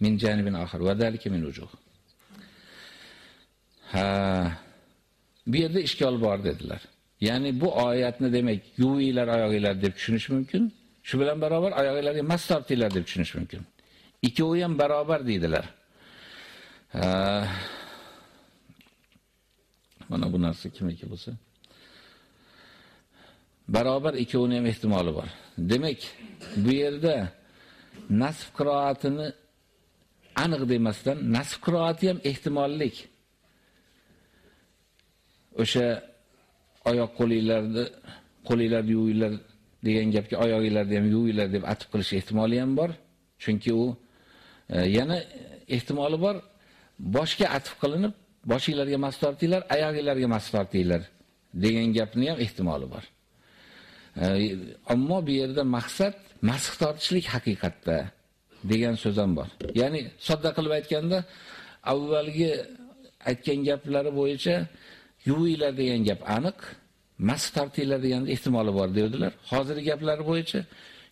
من جانب آخر وذلك من وجوه Ha. Bu yerda ishkol bor dedilar. Ya'ni bu oyatni demak, yuvinglar oyog'inglar deb tushunish mumkin. Shu bilan barobar oyoqlarga mas tortinglar deb tushunish mumkin. Ikkovi ham barobar deydilar. Mana bu narsa kimniki bo'lsa. Barobar ikkovini ham ehtimoli bor. Demak, bu yerda nasf qiroatini aniq demasdan, nasf qiroati ham ehtimollik. o'sha oyoq qo'linglarni qo'linglarni yuvinglar degan gapga oyog'inglarni ham yuvinglar deb atib qilish ehtimoli ham bor. Chunki u e, yana ehtimoli bor boshga atib qilinib, boshinglarga mas tortinglar, oyog'inglarga mas tortinglar degan gapni ham ehtimoli bor. E, ammo bu yerda maqsad masx tortishlik haqiqatda degan so'z ham bor. Ya'ni sodda qilib aytganda avvalgi aytgan gaplari bo'yicha yuvinglar degan gap aniq, mas tortinglar degan ehtimoli bor dedilar. Hozirgi gaplari bo'yicha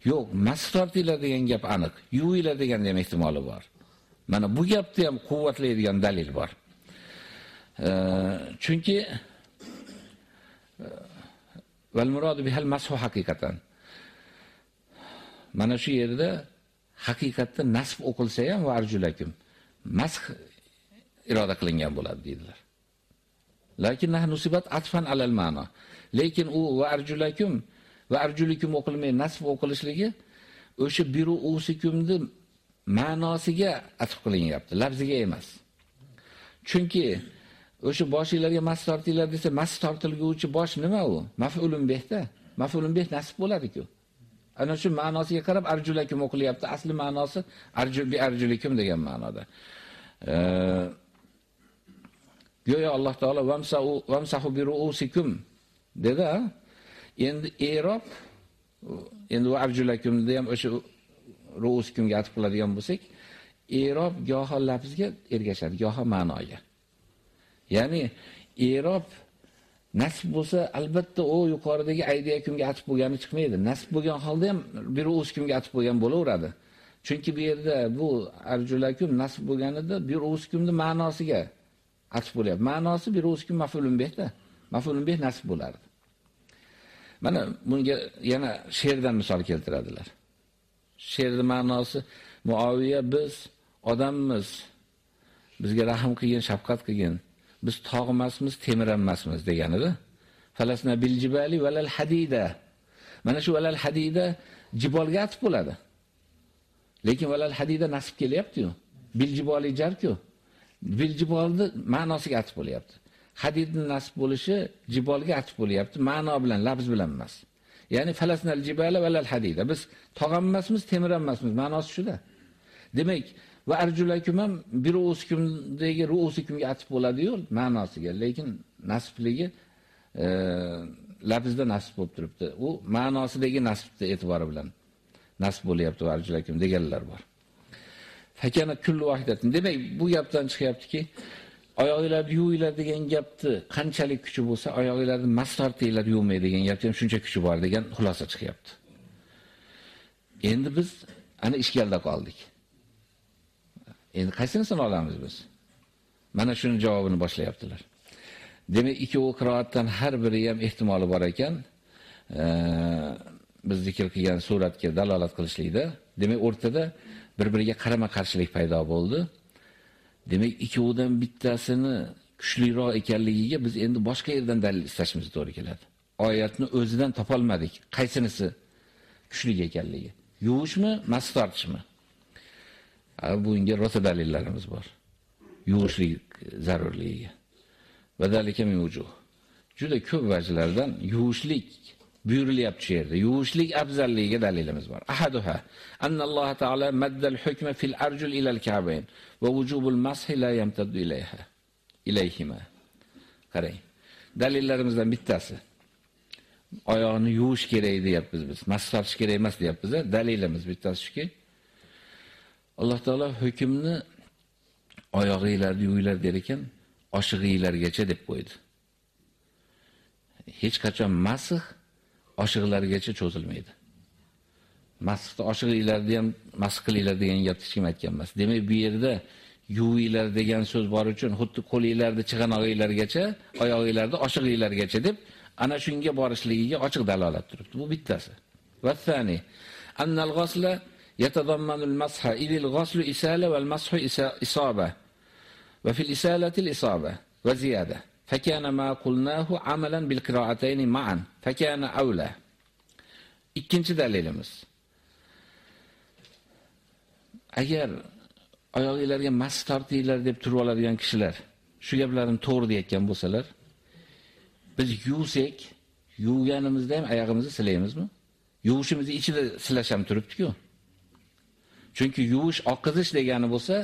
yo'q, mas tortinglar degan gap aniq, yuvinglar degan ham ehtimoli bor. Mana bu gapni ham quvvatlaydigan dalil bor. Chunki e, val murod bihal mashu haqiqatan. Mana shu yerda haqiqatda nasb o'qilsa ham va arjulakim masx iroda qilingan bo'ladi dedilar. nahnu nusibat atfan alal ma'no. Lekin u va arjulakum va arjulikum o'qilmay nasb o'qilishligi o'sha biru usikumni ma'nosiga atf qilinyapti, lafziga emas. Chunki o'sha boshinglarga mas tortinglar desa, mas tortilguvchi bosh nima u? Maf'ulun bihda. Maf'ulun bih nasb bo'ladi-ku. Ana shu ma'nosiga qarab arjulakum o'qilyapti. Asli ma'nosi arjul bi arjulikum degan ma'noda. Go'yo Alloh taolo vamsahu vamsahu bi ru'usikum dedi. Endi erob endi va arjulakumni ham o'sha ru'usikumga atib qiladigan bo'lsak, erob goho lafzga ergashadi, goho ma'noga. Ya'ni erob nasb bo'lsa, albatta u yuqoridagi aydiyakumga atib bo'lgani chiqmaydi. Nasb bo'lgan holda ham bir kimga atib bo'lgan bo'laveradi. Chunki bu yerda bu arjulakum nasb bo'lganida bir kimni ma'nosiga atib bo'lyapti. Ma'nosi bir kim maf'ulun bihda. Maf'ulun bih nasb bo'lardi. Mana bunga yana she'rdan misol keltiradilar. She'rning ma'nosi Muaviya biz odammiz. Bizga rahim qilgin, shafqat qilgin. Biz tog' emasmiz, temir emasmiz deganida. Falasna bil jibali valal hadida. Mana shu valal hadida jibolga atib bo'ladi. Lekin valal hadida nasib kelyapti-yu. Bil jiboli jarku. Bil jibolni ma'nosiga atib bo'lyapti. Hadidni nasb bo'lishi jibolga atib bo'lyapti, ma'no bilan, lafz bilan emas. Ya'ni falasnal jibala valal hadida. Biz tog' emasmiz, temir emasmiz. Ma'nosi shuda. Demak, va arjulakum ham bir ruusikumdagi ruusikumga atib bo'ladi-yu ma'nosiga, lekin nasbligi e, lafzda nasb bo'lib turibdi. U ma'nosidagi nasbni e'tibori bilan nasb bo'lyapti va arjulakum deganlar bor. Fakana kullu vahidatin Demak, bu gapdan chiqyaptiki, oyoqlarni yuvinglar degan gapni qanchalik kuchi bo'lsa, oyoqlarni mas tortinglar yuvmay degan gapni ham shuncha kuchi bor degan xulosa chiqyapti. Endi biz ana ishkalda qoldik. Endi qaysinisini olamiz biz? Mana shuni javobini boshlayaptilar. Demak, ikkovi qiroatdan har biri ham ehtimoli bor ekan. biz zikr qilgan suratga dalolat qilishlikda, demak o'rtada bir-biriga qarama-qarshilik paydo bo'ldi. Demak, ikkovidan bittasini kuchliroq ekanligiga biz endi boshqa yerdan dalil istashimiz to'g'ri keladi. Oyatni o'zidan topolmadik. Qaysinisi kuchli ekanligi? Yuvishmi, mas tortishmi? bunga rosa dalillarimiz bor. Yuvishlik zarurligiga. Badalika mavjud. Juda ko'p vajlardan yuvishlik buyurilyapti shu yerda. Yuvishlik afzalligiga dalilimiz bor. Ahaduha anna Alloh taolo maddal hukma fil arjul ila al-ka'bayn va wujubul mashi la yamtaddu ilayha. Ilayhima. Qarang. Dalillarimizdan bittasi. Oyoqni yuvish kerak deyapmiz biz. Mas kerak emas deyapmiz. Dalilimiz bittasi shuki, Alloh taolo hukmni oyog'inglarni yuvinglar der ekan, oshig'inglargacha deb qo'ydi. Hech qachon masx oshiqlarigacha cho'zilmaydi. Masxda oshiqlarni ham masjid qilinglar degan gapni hech kim aytgan emas. Demak, bu yerda yuvinglar degan so'z bor uchun xuddi qo'linglarni chig'anoqinglargacha, oyog'inglarni oshiqinglargacha deb ana shunga borishligiga ochiq dalolat turibdi. Bu bittasi. Va thani annal ghasla yatadammanu al-masha idil ghaslu isala wal mashu isaba. Va fil isalati al-isaba va ziyada. فكان ما قلناه عملا بالقراءتين معا فكان أولى ikkinchi dalilimiz agar oyoqlarga mas tortinglar deb turib oladigan kishilar shu gaplarni to'g'ri deyotgan bo'lsalar biz yuvsak yuvganimizda ham oyog'imizni silaymizmi yuvishimizni ichida silash ham turibdi-ku Chunki yuvish, oqizish degani bo'lsa,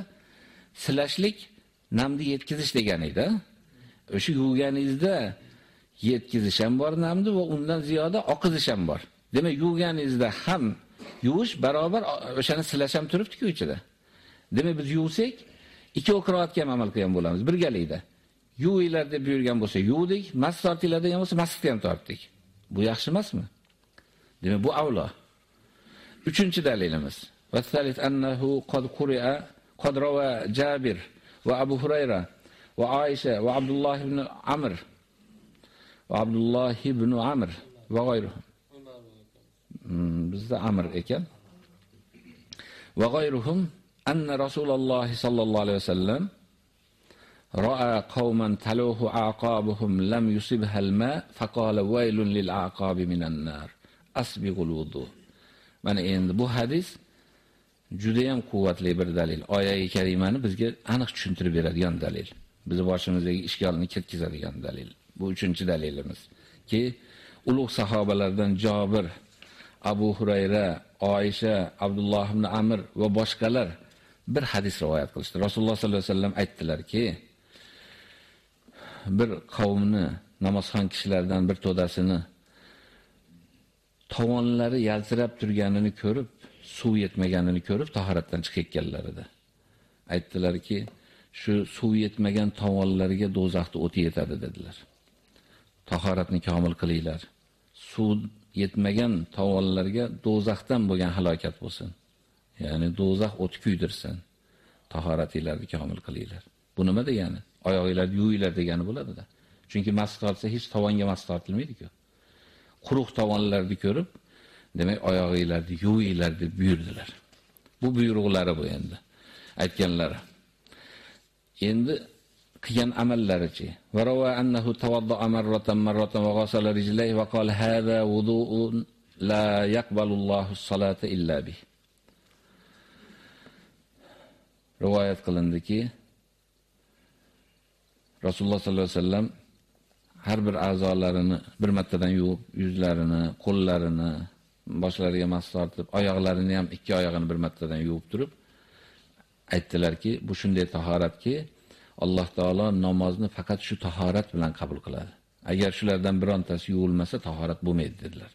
silashlik namni yetkizish degani edi. O'sha yuvganingizda yetkizish ham bor namni va undan ziyoda oqizish ham bor. Demak, yuvganingizda ham yuvish barobar o'shani silash ham turibdi-ku ichida. Demak, biz yuvsak, ikki o'qiroatga ham amal qilgan bo'lamiz birgalikda. Yuvinglar deb buyurgan bo'lsa, yuvdik, mas tortinglar degan bo'lsa, masga ham tortdik. Bu yaxshi emasmi? Demak, bu avlo. 3-chi dalilimiz. Vasalit annahu qad quri'a qad rawa Jabir va Abu Hurayra وعائشة وعبد الله بن عمرو وعبد الله بن عمرو وغيرهم bizda amr ekan va g'ayruhum anna rasululloh sallallohu alayhi vasallam ra'a qauman taluhu aqabuhum lam yusibha al-ma faqala waylun lil aqabi minan nar asbighul wudu. Mana endi bu hadis juda ham quvvatli bir dalil. Oyat-i karimani bizga aniq tushuntirib beradigan dalil. Bizni boshimizdagi ishkolni ketkazadigan dalil. Bu uchinchi dalilimiz. Ki ulug' sahobalardan Jabir, Abu Hurayra, Oisha, Abdulloh ibn Amr va boshqalar bir hadis rivoyat qilishdi. Rasululloh sollallohu alayhi vasallam aytdilar-ki, bir qavmni namozxon kishilardan bir to'dasini tovonlari yaltirab turganini ko'rib, suv yetmaganini ko'rib tahoratdan chiqayotganlarida aytdilarki, shu suv yetmagan tovonlarga do'zaxda o'ti yetadi dedilar. Tahoratni kamol qilinglar. Suv yetmagan tovonlarga do'zaxdan bo'lgan halokat bo'lsin. Ya'ni do'zax o't kuydirsin. Tahoratinglarni kamol qilinglar. Bu nima degani? Oyoqinglarni yuvinglar degani bo'ladi-da. Chunki mast tortsa hech tovonga mast tortilmaydi-ku. Quruq tovonlarni ko'rib, demak oyog'inglarni yuvinglar deb buyurdilar. Bu buyruqlari bu endi. Aytganlari. Endi qilgan amallarichi. Va rawa annahu tawadda'a marratan marratan va ghassala rijlayhi va qala hadha wudu'un la yaqbalu Allahu as-salata illa bih. Rivoyat qilindiki, Rasululloh sallallohu alayhi vasallam har bir a'zolarini bir martadan yuvib, yuzlarini, qo'llarini, boshlariga mas tortib, oyoqlarini ham ikki oyog'ini bir martadan yuvib turib aytdilarki, bu shunday tahoratki, Alloh taolo namozni faqat shu tahorat bilan qabul qiladi. Agar shulardan birontasi yuvilmasa, tahorat bo'lmaydi dedilar.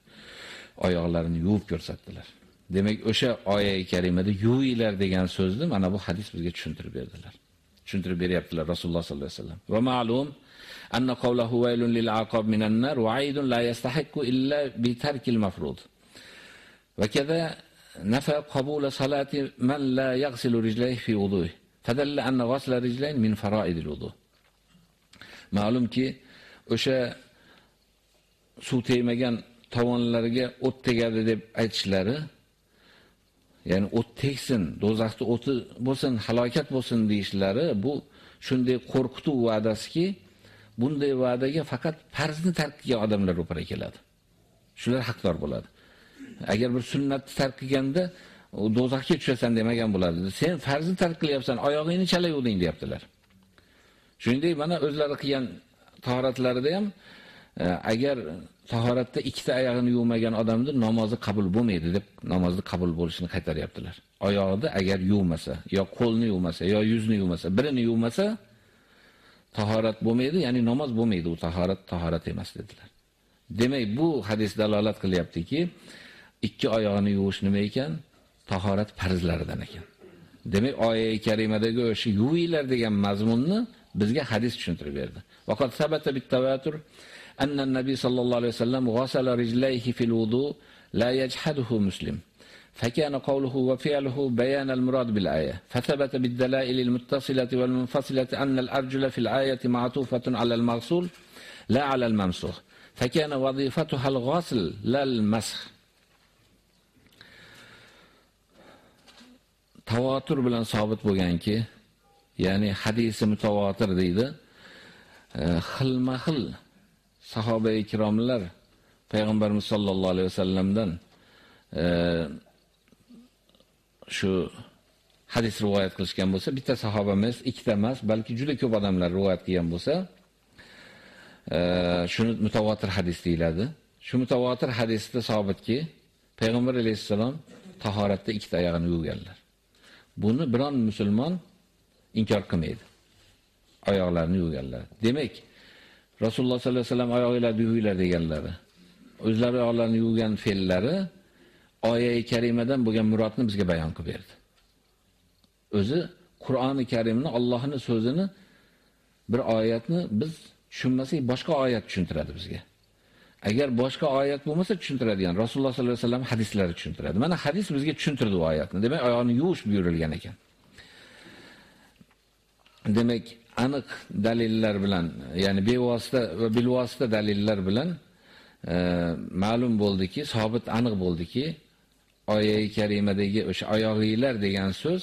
Oyoqlarini yuvib ko'rsatdilar. Demak, o'sha oyat karimada yuvinglar degan so'zni mana bu hadis bizga tushuntirib berdilar. Tushuntirib beryaptilar Rasululloh sollallohu alayhi vasallam. Va ma'lum anna qawluhu waylun lil aqab minan nar wa aydun la yastahiqqu illa bi tarkil mafrud. Va kaza nafa qabula salati man la yaghsilu rijlayhi fi wudu'ihi. Fadalla anna ghasla rijlayn min fara'idil wudu. Ma'lumki, o'sha suv tegmagan tovonlarga o't tegadi deb aytishlari, ya'ni o't tegsin, do'zaxda o'ti bo'lsin, halokat bo'lsin deyishlari bu shunday qo'rqituv va'dasiki, bunday va'daga faqat farzni tark qilgan odamlar ro'para keladi. Shular haqdor bo'ladi. Agar bir sunnatni tark qilganda do'zaxga tushasan demagan bo'ladi. Sen farzni tark qilyapsan, oyog'ingni chalayuvding deyaptilar. Shuningdek, mana o'zlari qilgan tahoratlarida ham e, agar tahoratda ikkita oyog'ini yuvmagan odamning namozi qabul bo'lmaydi deb namozni qabul bo'lishini qaytaryaptilar. Oyog'ini agar yuvmasa, yo qo'lni yuvmasa, yo yuzni yuvmasa, birini yuvmasa tahorat bo'lmaydi, ya'ni namoz bo'lmaydi, u tahorat tahorat emas dedilar. Demak, bu hadis dalolat qilyaptiki, ikki oyog'ini yuvish nima ekan? tahorat farzlaridan ekan. Demak, oyat karimadagi o'sha yuvinglar degan mazmunni bizga hadis tushuntirib berdi. Vaqat sabata bit tawatur anna nabiy sallallohu alayhi vasallam ghasala rijlayhi fil wudu la yajhaduhu muslim. فكان قوله وفعله بيان المراد بالآية فثبت بالدلائل المتصلة والمنفصلة أن الأرجل في الآية معطوفة على المغسول لا على الممسوح فكان وظيفتها الغسل لا المسح tavotur bilan sabit bo'lganki, ya'ni hadisi mutavotir deydi. E, xilma-xil sahoba ikromlar payg'ambarimiz sollallohu alayhi vasallamdan e, shu hadis rivoyat qilishgan bo'lsa, bitta sahoba emas, ikkita emas, balki juda ko'p odamlar rivoyat qilgan bo'lsa, e, shuni mutavotir hadis deyiladi. Shu mutavotir hadisda sobitki, payg'ambar alayhisalom tahoratda ikkita oyog'ini yuvganlar. Buni biron musulmon inkor qilmaydi. Oyoqlarini yuvganlar. Demak, Rasululloh sollallohu alayhi vasallam oyoqlarini yuvinglar deganlari. O'zlari oyoqlarini yuvgan fe'llari oyat-i karimadan bo'lgan murodni bizga bayon qilib berdi. O'zi Qur'oni Karimni Allohning so'zini bir oyatni biz tushunmasak boshqa oyat tushuntiradi bizga. Agar boshqa oyat bo'lmasa tushuntiradigan Rasululloh sollallohu alayhi vasallam hadislari tushuntiradi. Mana hadis bizga tushuntirdi bu oyatni. Demak, oyoqni yuvish buyurilgan ekan. Demak, aniq dalillar bilan, ya'ni bevosita va bilvosita dalillar bilan e, ma'lum bo'ldiki, sabit aniq bo'ldiki, oyat karimadagi o'sha oyoqlilar degan so'z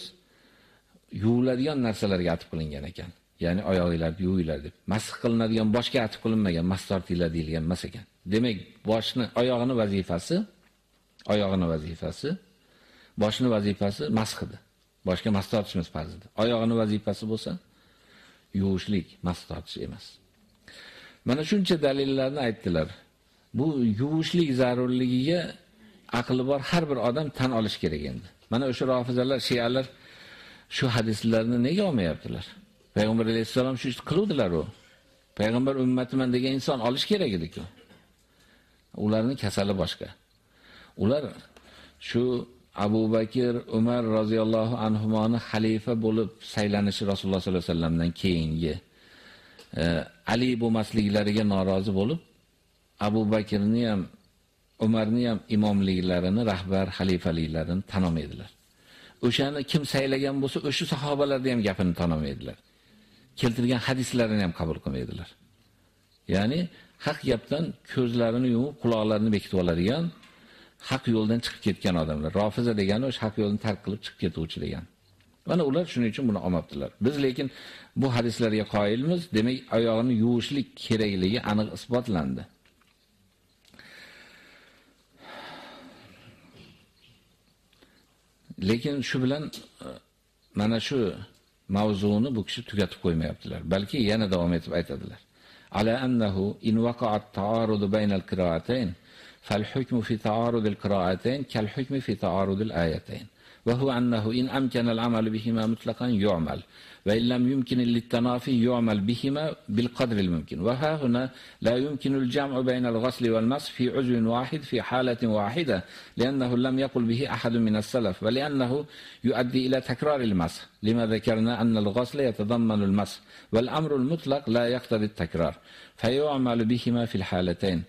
yuviladigan narsalarga atib qilingan ekan. Ya'ni oyoqinglarni yuvinglar deb. Masx qilinadigan boshqa atib qilinmagan, mas tortinglar deyilgan emas ekan. Demak, boshni, oyog'ini vazifasi, oyog'ini vazifasi, boshni vazifasi masxidir. Boshga mas tortishimiz edi. Oyog'ini vazifasi bo'lsa, yuvishlik, mas tortish emas. Mana shuncha dalillarni aytdilar. Bu yuvishlik zarurligiga aqli bor har bir odam tan olish kerak endi. Mana o'sha rofizalar, shialar shu hadislarni nega olmayaptilar? Payg'ambar alayhisalom shu ishni qiluvdilar u. Payg'ambar ummatiman degan inson olish kerak edi-ku. Ularning kasali boshqa. Ular shu Abu Bakr, Umar roziyallohu anhumoni xalifa bo'lib saylanishi Rasululloh sollallohu alayhi vasallamdan keyingi e, Ali bo'lmasliklariga norozi bo'lib, Abu Bakrni ham, Umarni ham imomliklarini, rahbar xalifaliklarini tanomaydilar. O'shani kim saylagan bo'lsa, o'sha sahobalarni ham gapini tanomaydilar. keltirgan hadislarini ham qabul qilmaydilar. Ya'ni haq gapdan ko'zlarini yumib, quloqlarini bekitib oladigan haq yo'ldan chiqib ketgan odamlar. Rofiza degani o'sha haq yo'lni tark qilib chiqib ketuvchi degan. Mana ular shuning uchun buni olmabdilar. Biz lekin bu hadislarga qoyilmiz, demak oyog'ini yuvishlik kerakligi aniq isbotlandi. Lekin shu bilan e, mana shu mavzuni bu kishi tugatib qo'ymayaptilar, balki yana davom etib aytadilar. Ala annahu in waqa'at ta'arud baynal qira'atayn fal hukmu fi ta'arud al-qira'atayn kal hukmi fi ta'arud al-ayatayn. وهو أنه إن أمكن العمل بهما مطلقا يعمل وإن لم يمكن للتنافي يعمل بهما بالقدر الممكن. وها هنا لا يمكن الجمع بين الغسل والمسح في عضو واحد في حالة واحدة لأنه لم يقل به أحد من السلف ولأنه يؤدي إلى تكرار المسح. لما ذكرنا أن الغسل يتضمن المسح والأمر المطلق لا يقتضي التكرار فيعمل بهما في الحالتين.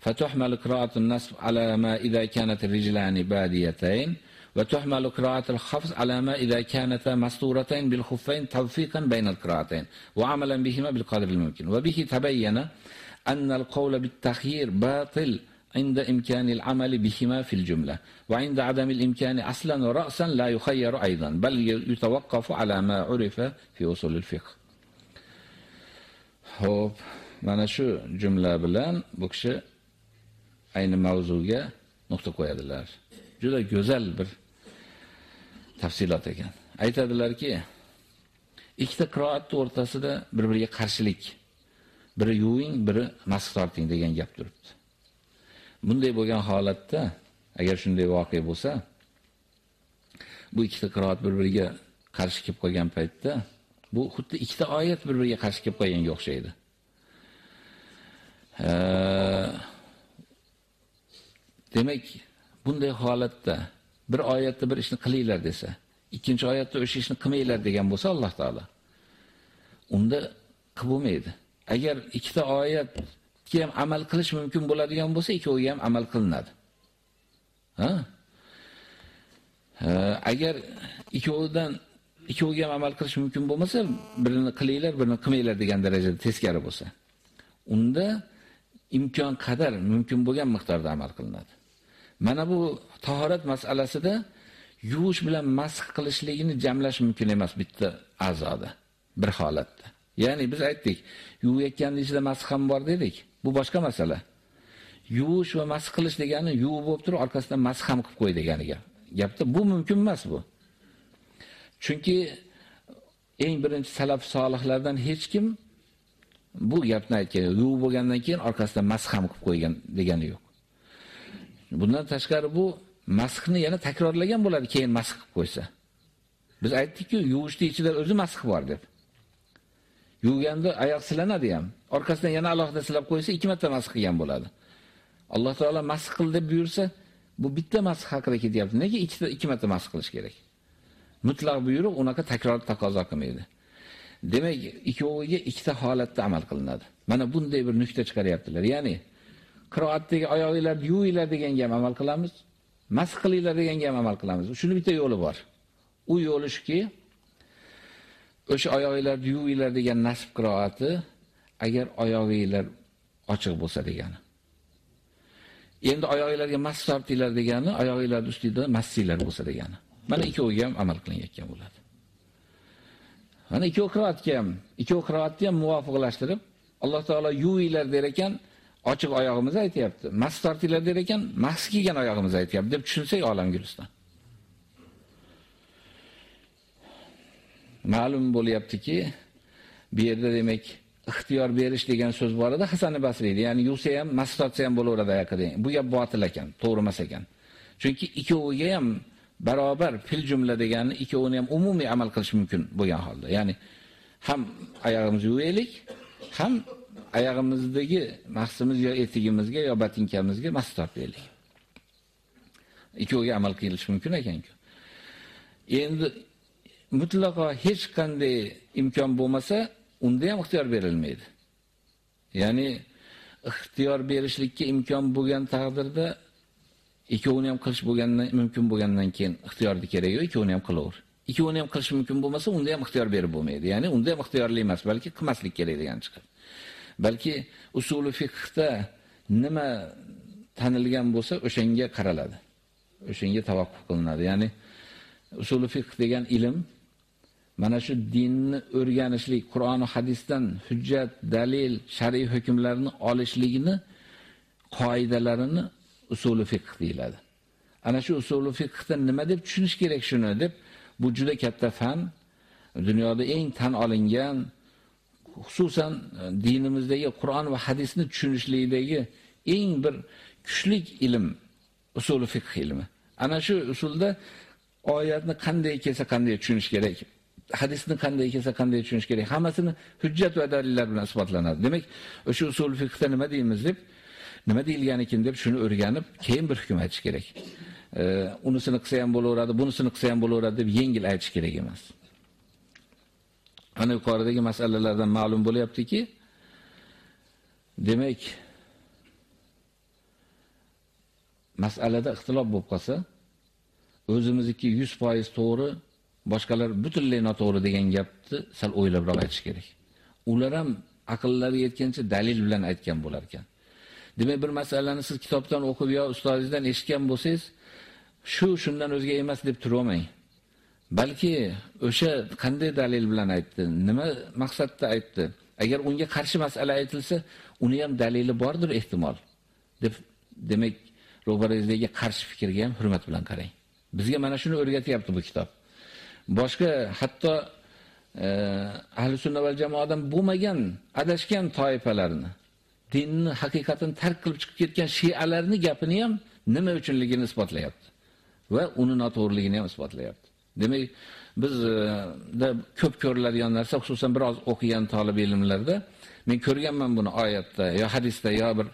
فتحمل قراءة النصب على ما إذا كانت الرجلان باديتين. وتحمل قراءة الخفض على ما إذا كانتا مستورتين بالخفين توفيقا بين القراءتين وعملا بهما بالقدر الممكن. وبه تبين أن القول بالتخيير باطل عند إمكان العمل بهما في الجملة وعند عدم الإمكان أصلا ورأسا لا يخير أيضا بل يتوقف على ما عرف في أصول الفقه. Xo'p, mana shu jumla bilan bu kishi ayni mavzuga nuqta qo'yadilar. Juda go'zal bir tafsilot ekan. Aytadilarki, ikkita qiroat o'rtasida bir-biriga qarshilik. Biri yuving, biri masx torting degan gap turibdi. Bunday bo'lgan holatda, agar shunday voqea bo'lsa, bu ikkita qiroat bir-biriga qarshi kelib qolgan paytda, bu xuddi ikkita oyat bir-biriga qarshi kelib qolganga o'xshaydi. Demak, bunday holatda bir oyatda bir ishni qilinglar desa, ikkinchi oyatda o'sha ishni qilmanglar degan bo'lsa Alloh taolo, unda qilib bo'lmaydi. Agar ikkita oyatga ham amal qilish mumkin bo'ladigan bo'lsa, ikkoviga ham amal qilinadi. Ha? Agar ikkovidan ikkoviga ham amal qilish mumkin bo'lmasa, birini qilinglar, birini qilmanglar degan darajada teskari bo'lsa, unda imkon qadar mumkin bo'lgan miqdorda amal qilinadi. Mana bu tahorat masalasida yuvish bilan masx qilishligini jamlash mumkin emas bitta a'zoda, bir holatda. Ya'ni biz aytdik, yuvayotgan ichida masx ham bor dedik. Bu boshqa masala. Yuvish va masx qilish degani yuvib bo'lib turib, orqasidan masx ham qilib qo'y deganiga. Gapda bu mumkin emas bu. Chunki eng birinchi salaf solihlardan hech kim bu gapni aytgan, yuvib bo'lgandan keyin orqasidan masx ham qilib qo'ygan degani yo'q. Bundan tashqari bu masxni yana takrorlagan bo'ladi, keyin masx qilib qo'ysa. Biz aytdik-ku, yuvishning ichida o'zi masx bor deb. Yuvganda oyoq silanadi ham. Orqasidan yana alohida silab qo'ysa, ikki marta masx qilgan bo'ladi. Alloh taolo masx qil deb buyursa, bu bitta masx haqida ketyapti. Nega ikkita ikki marta masx qilish kerak? Mutlaq buyruq unaqa takror taqozo qilmaydi. Demak, ikkoviga ikkita holatda amal qilinadi. Mana bunday bir nuqta chiqaryaptilar. Ya'ni qiroatdagi oyoqinglarni yuvinglar deganga ham amal qilamiz, masx qilinglar deganga ham amal qilamiz. Shuni bitta yo'li bor. U yo'li shuki, o'sha oyoqinglarni yuvinglar degan nasb qiroati agar oyog'inglar ochiq bo'lsa degani. Endi oyoqinglarga mas tortinglar degani, oyoqinglar ustida massinglar bo'lsa degani. Mana ikkoviga ham amal qilinayotgan bo'ladi. Mana ikkov qiroatga ham, ikki qiroatni ham muvofiqlashtirib, Alloh taolo yuvinglar der ekan, ochiq oyog'imizni aytayapti. Mas tortinglar der ekan, mas kiygan oyog'imizni aytayapti deb tushunsak olam guliston. Ma'lum bo'lyaptiki, bu yerda demak ixtiyor berish degan so'z bor edi Hasan Basriyda, ya'ni yuvsa ham, mas tortsa ham bo'laveradi oyoqida. Bu gap botil ekan, to'g'ri emas ekan. Chunki ikkoviga ham barobar fil jumla degani ikkovini ham umumiy amal qilish mumkin bo'lgan holda. Ya'ni ham oyog'imizni yuvaylik, ham oyog'imizdagi mahsimiz yo etigimizga yo batinkamizga mas tortaylik. Ikkoviga amal qilish mumkin ekan-ku. Endi mutlaqo hech qanday imkon bo'lmasa, unda ham ixtiyor berilmaydi. Ya'ni ixtiyor berishlikka imkon bo'lgan taqdirda ikkovini ham qilish bo'lgandan mumkin bo'lgandan keyin ixtiyorni kerak yo'q, ikkovini ham qilaver. Ikkovini ham qilish mumkin bo'lmasa, unda ham ixtiyor berib bo'lmaydi. Ya'ni unda ham ixtiyorli emas, balki qilmaslik kerak degan chiqadi. Balki usuli fiqhda nima tanilgan bo'lsa, o'shanga qaraladi. O'shanga tavaqquf qilinadi. Ya'ni usuli fiqh degan ilm mana shu dinni o'rganishlik, Qur'on va hadisdan hujjat, dalil, shar'iy hukmlarni olishligini qoidalarini usuli fiqh deyiladi. Ana shu usuli fiqhda nima deb tushunish kerak shuni deb bu juda katta fan, dunyoda eng tan olingan, xususan e, dinimizdagi Qur'on va hadisni tushunishlikdagi eng bir kuchli ilm usuli fiqh ilmi. Ana shu usulda oyatni qanday kelsa qanday tushunish kerak, hadisni qanday kelsa qanday tushunish kerak, hammasini hujjat va dalillar bilan isbotlanadi. Demak, o'sha usul fiqhda nima deymiz deb nima deyilgan ekan deb shuni o'rganib, keyin bir hukm aytish kerak. E, unisini qilsa ham bo'laveradi, bunisini qilsa ham bo'laveradi deb yengil aytish kerak emas. Ana yuqoridagi masalalardan ma'lum bo'lyaptiki, demak masalada ixtilof bo'lib qolsa, o'zimizniki 100% to'g'ri, boshqalar butunlay noto'g'ri degan gapni sal o'ylabroq aytish kerak. Ular ham aqllari yetgancha dalil bilan aytgan bo'lar ekan. Demak, bir masalani siz kitobdan o'qib yo ustozingizdan eshitgan bo'lsangiz, shu shundan o'zga emas deb turmang. Balki o'sha qanday dalil bilan aytdi, nima maqsadda aytdi? Agar unga qarshi masala aytilsa, uni ham dalili bordir ehtimol. deb demak, ro'baringizdagi qarshi fikrga ham hurmat bilan qarang. Bizga mana shuni o'rgatyapti bu kitob. Boshqa hatto e, ahli sunna va jamoadan bo'lmagan adashgan toifalarni dinni haqiqatini tark qilib chiqib ketgan shialarning gapini ham nima uchunligini isbotlayapti va uni noto'g'riligini ham isbotlayapti. Demak, biz e, ko'p ko'riladigan narsa, xususan biroz o'qigan talab ilmlarda men ko'rganman buni oyatda yo hadisda yo bir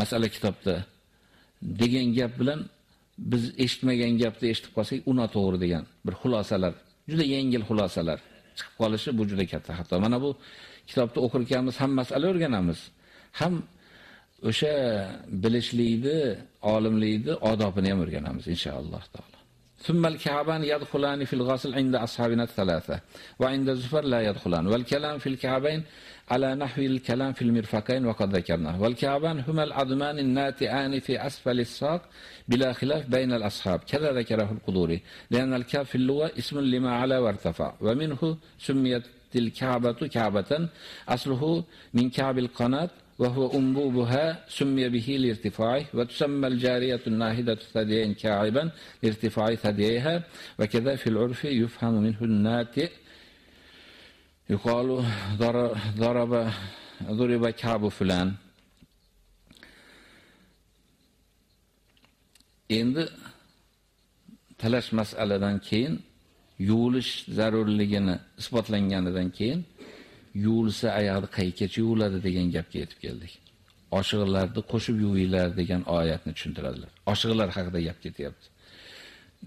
masala kitobda degan gap bilan biz eshitmagan gapni eshitib qolsak, u noto'g'ri degan bir xulosalar, juda yengil xulosalar chiqib qolishi bu juda katta xato. Mana bu kitobni o'qirkanmiz, ham masala o'rganamiz. ham o'sha bilishlikni, olimlikni odobini ham o'rganamiz inshaalloh taolo. ثم الكعبان يدخلان في الغسل عند أصحابنا الثلاثة وعند الزفر لا يدخلان. والكلام في الكعبين على نحو الكلام في المرفقين وقد ذكرناه. والكعبان هما العظمان الناتئان في أسفل الساق بلا خلاف بين الأصحاب. كذا ذكره القدوري لأن الكعب في اللغة اسم لما على وارتفع ومنه سميت الكعبة كعبة أصله من كعب القناة وهو أنبوبها سمي به لارتفاعه وتسمى الجارية الناهدة الثديين كاعبا لارتفاع ثدييها وكذا في العرف يفهم منه الناتئ يقال ضرب ضرب كعب فلان endi talash masaladan keyin yuvilish zarurligini isbotlanganidan keyin yuvilsa oyoqni qaygacha yuviladi degan gapga yetib keldik. Oshiqlarni qo'shib yuvinglar degan oyatni tushuntiradilar. Oshiqlar haqida gap ketyapti.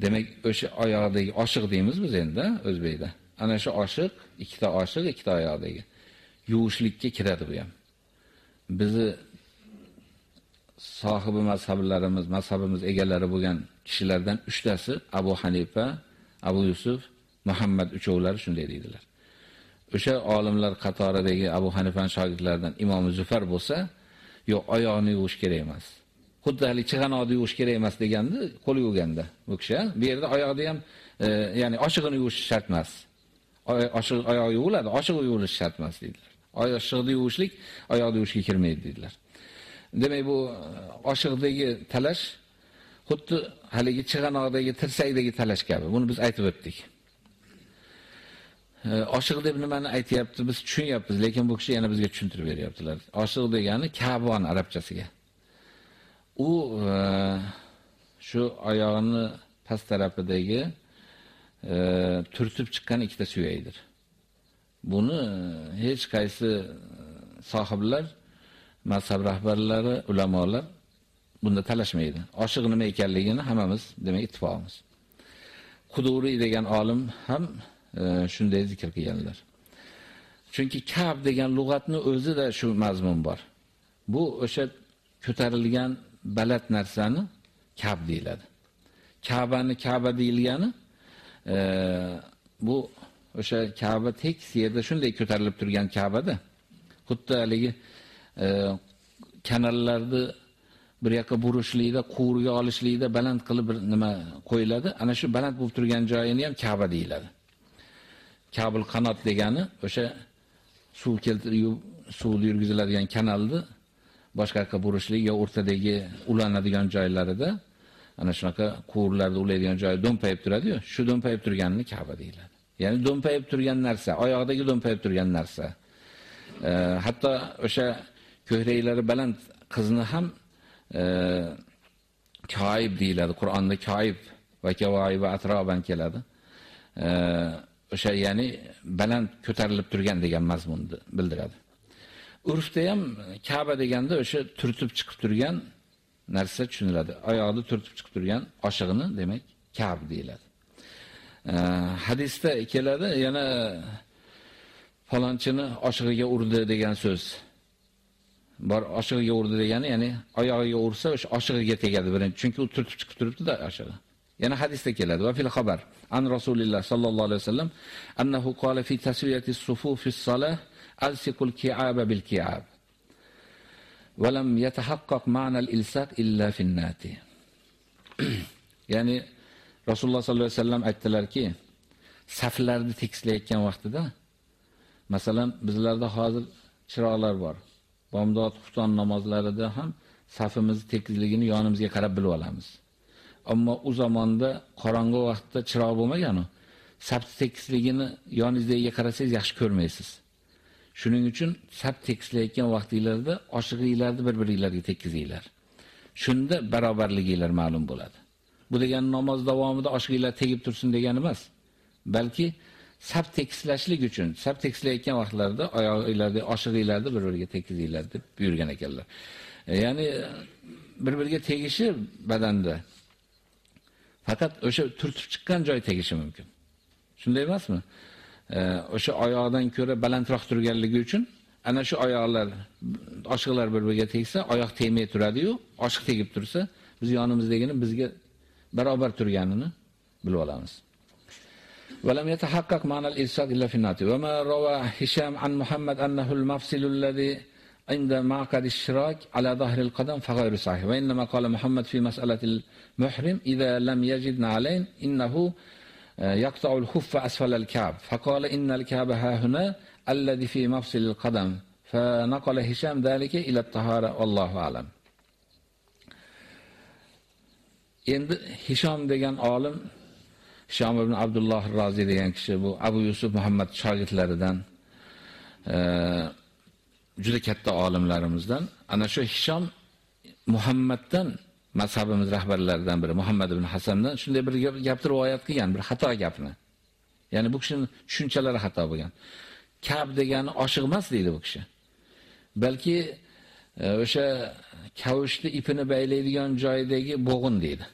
Demak, o'sha oyoqdagi oshiq deymiz biz endi o'zbekda. Ana shu oshiq, ikkita oshiq, ikkita oyoqdagi yuvishlikka kiradi bu ham. Bizi sohibi mazhablarimiz, mazhabimiz egalari bo'lgan kishilardan 3 tasi Abu Hanifa, Abu Yusuf, Muhammad uchovlari shunday deydilar. O'sha olimlar qatoridagi Abu Hanifaning shogirdlaridan Imom Zufar bo'lsa, yo'q, oyoqni yuvish kerak emas. Xuddi hali chig'anoqni yuvish kerak emas deganda, qo'l yuvganda bu kishi. Bu yerda oyoqni ham, e, ya'ni oshig'ini yuvish shart emas. oshiq oyoq yuviladi, oshiq yuvilish shart emas dedilar. Oyoqni yuvishlik oyoqni yuvishga kirmaydi dedilar. Demak bu e, oshiqdagi talash xuddi haligi chig'anoqdagi tirsakdagi talash kabi. Buni biz aytib o'tdik. Oshiq deb nimani aytayapti, biz tushunyapmiz, lekin bu kishi yana bizga tushuntirib beryaptilar. Oshiq degani kabon arabchasiga. U e, shu oyog'ini past tarafidagi e, turtib chiqqan ikkita suyaydir. Buni e, hech qaysi sohiblar, mazhab rahbarlari, ulamolar bunda talashmaydi. Oshiq nima ekanligini hammamiz demak ittifoqimiz quduriy degan olim ham e, shunday zikr qilganlar. Chunki kab degan lug'atni o'zida shu mazmun bor. Bu o'sha ko'tarilgan balat narsani kab deyiladi. Ka'bani Ka'ba deyilgani e, bu o'sha Ka'ba tekis yerda shunday ko'tarilib turgan Ka'bada xuddi haligi e, kanallarni bir yoqqa burishlikda, quvurga olishlikda baland qilib bir nima qo'yiladi. Ana shu baland bo'lib turgan joyini ham Ka'ba deyiladi. Kabul qanot degani o'sha suv keltirib suvni yurgiziladigan kanalni boshqa yoqqa burishlik yo o'rtadagi ulanadigan joylarida ana shunaqa quvurlarda ulaydigan joyi do'mpayib turadi-yu, shu do'mpayib turganini Ka'ba deyiladi. Ya'ni do'mpayib turgan narsa, oyoqdagi do'mpayib turgan narsa. E, hatto o'sha ko'hraylari baland qizni ham e, koyib deyiladi. Qur'onda koyib va kavai va atroban keladi. E, o'sha ya'ni baland ko'tarilib turgan degan mazmunni bildiradi. Urfda ham Ka'ba deganda o'sha turtib chiqib turgan narsa tushuniladi. Oyoqni turtib chiqib turgan oshig'ini, demak, Ka'b deyiladi. hadisda keladi, yana falonchini oshig'iga urdi degan so'z. Bor oshig'iga urdi degani, ya'ni oyog'iga ursa, o'sha oshig'iga tegadi birinchi, chunki u turtib chiqib turibdi-da oshig'i. Yana hadisda keladi va fil xabar an Rasulillah sallallohu alayhi vasallam annahu qala fi taswiyati as-sufuf fi as-salah alsiqul ki'aba bil ki'ab va lam yatahaqqaq ma'na al-ilsaq illa fi an-nati. ya'ni Rasululloh sallallohu alayhi vasallam aytdilarki, saflarni tekislayotgan vaqtida masalan bizlarda hozir chiroqlar bor. Bomdod, xufton namozlarida ham safimiz tekisligini yonimizga qarab bilib olamiz. Ammo u zamonda qorong'i vaqtda chiroq bo'lmagan-u. Saf tekisligini yoningizdagiga qarasangiz yaxshi ko'rmaysiz. Shuning uchun sabt tekislayotgan vaqtinglarda oshig'inglarni bir-biringlarga tekkizinglar. Shunda barobarliginglar ma'lum bo'ladi. Bu degani namoz davomida oshig'inglar tegib tursin degani emas. Balki sab tekislashlik uchun, sab tekislayotgan vaqtlarda oyoqinglarni, oshig'inglarni bir-biriga tekkizinglar deb buyurgan ekanlar. Ya'ni bir-biriga tegishi badanda faqat o'sha turtib chiqqan joy tegishi mumkin. Shunday emasmi? o'sha oyoqdan ko'ra balandroq turganligi uchun ana shu oyoqlar oshiqlar bir-biriga tegsa, oyoq tegmay turadi-yu, oshiq tegib tursa, biz yonimizdagini bizga barobar turganini bilib olamiz. ولم يتحقق معنى الإلصاق إلا في الناتي وما روى هشام عن محمد أنه المفصل الذي عند معقد الشراك على ظهر القدم فغير صحيح وإنما قال محمد في مسألة المحرم إذا لم يجد نعلين إنه يقطع الخف أسفل الكعب فقال إن الكعب ها هنا الذي في مفصل القدم فنقل هشام ذلك إلى الطهارة والله أعلم endi Hisham degan olim Hisham ibn Abdulloh Rozi degan kishi bu Abu Yusuf Muhammad shogirdlaridan e, juda katta olimlarimizdan ana shu Hisham Muhammaddan mazhabimiz rahbarlaridan biri Muhammad ibn Hasandan shunday bir gap rivoyat qilgan, bir xato gapni. Ya'ni bu kishining tushunchalari xato bo'lgan. Kab degani oshiq emas deydi bu kishi. Balki e, o'sha kavushni ipini baylaydigan joydagi bo'g'in deydi.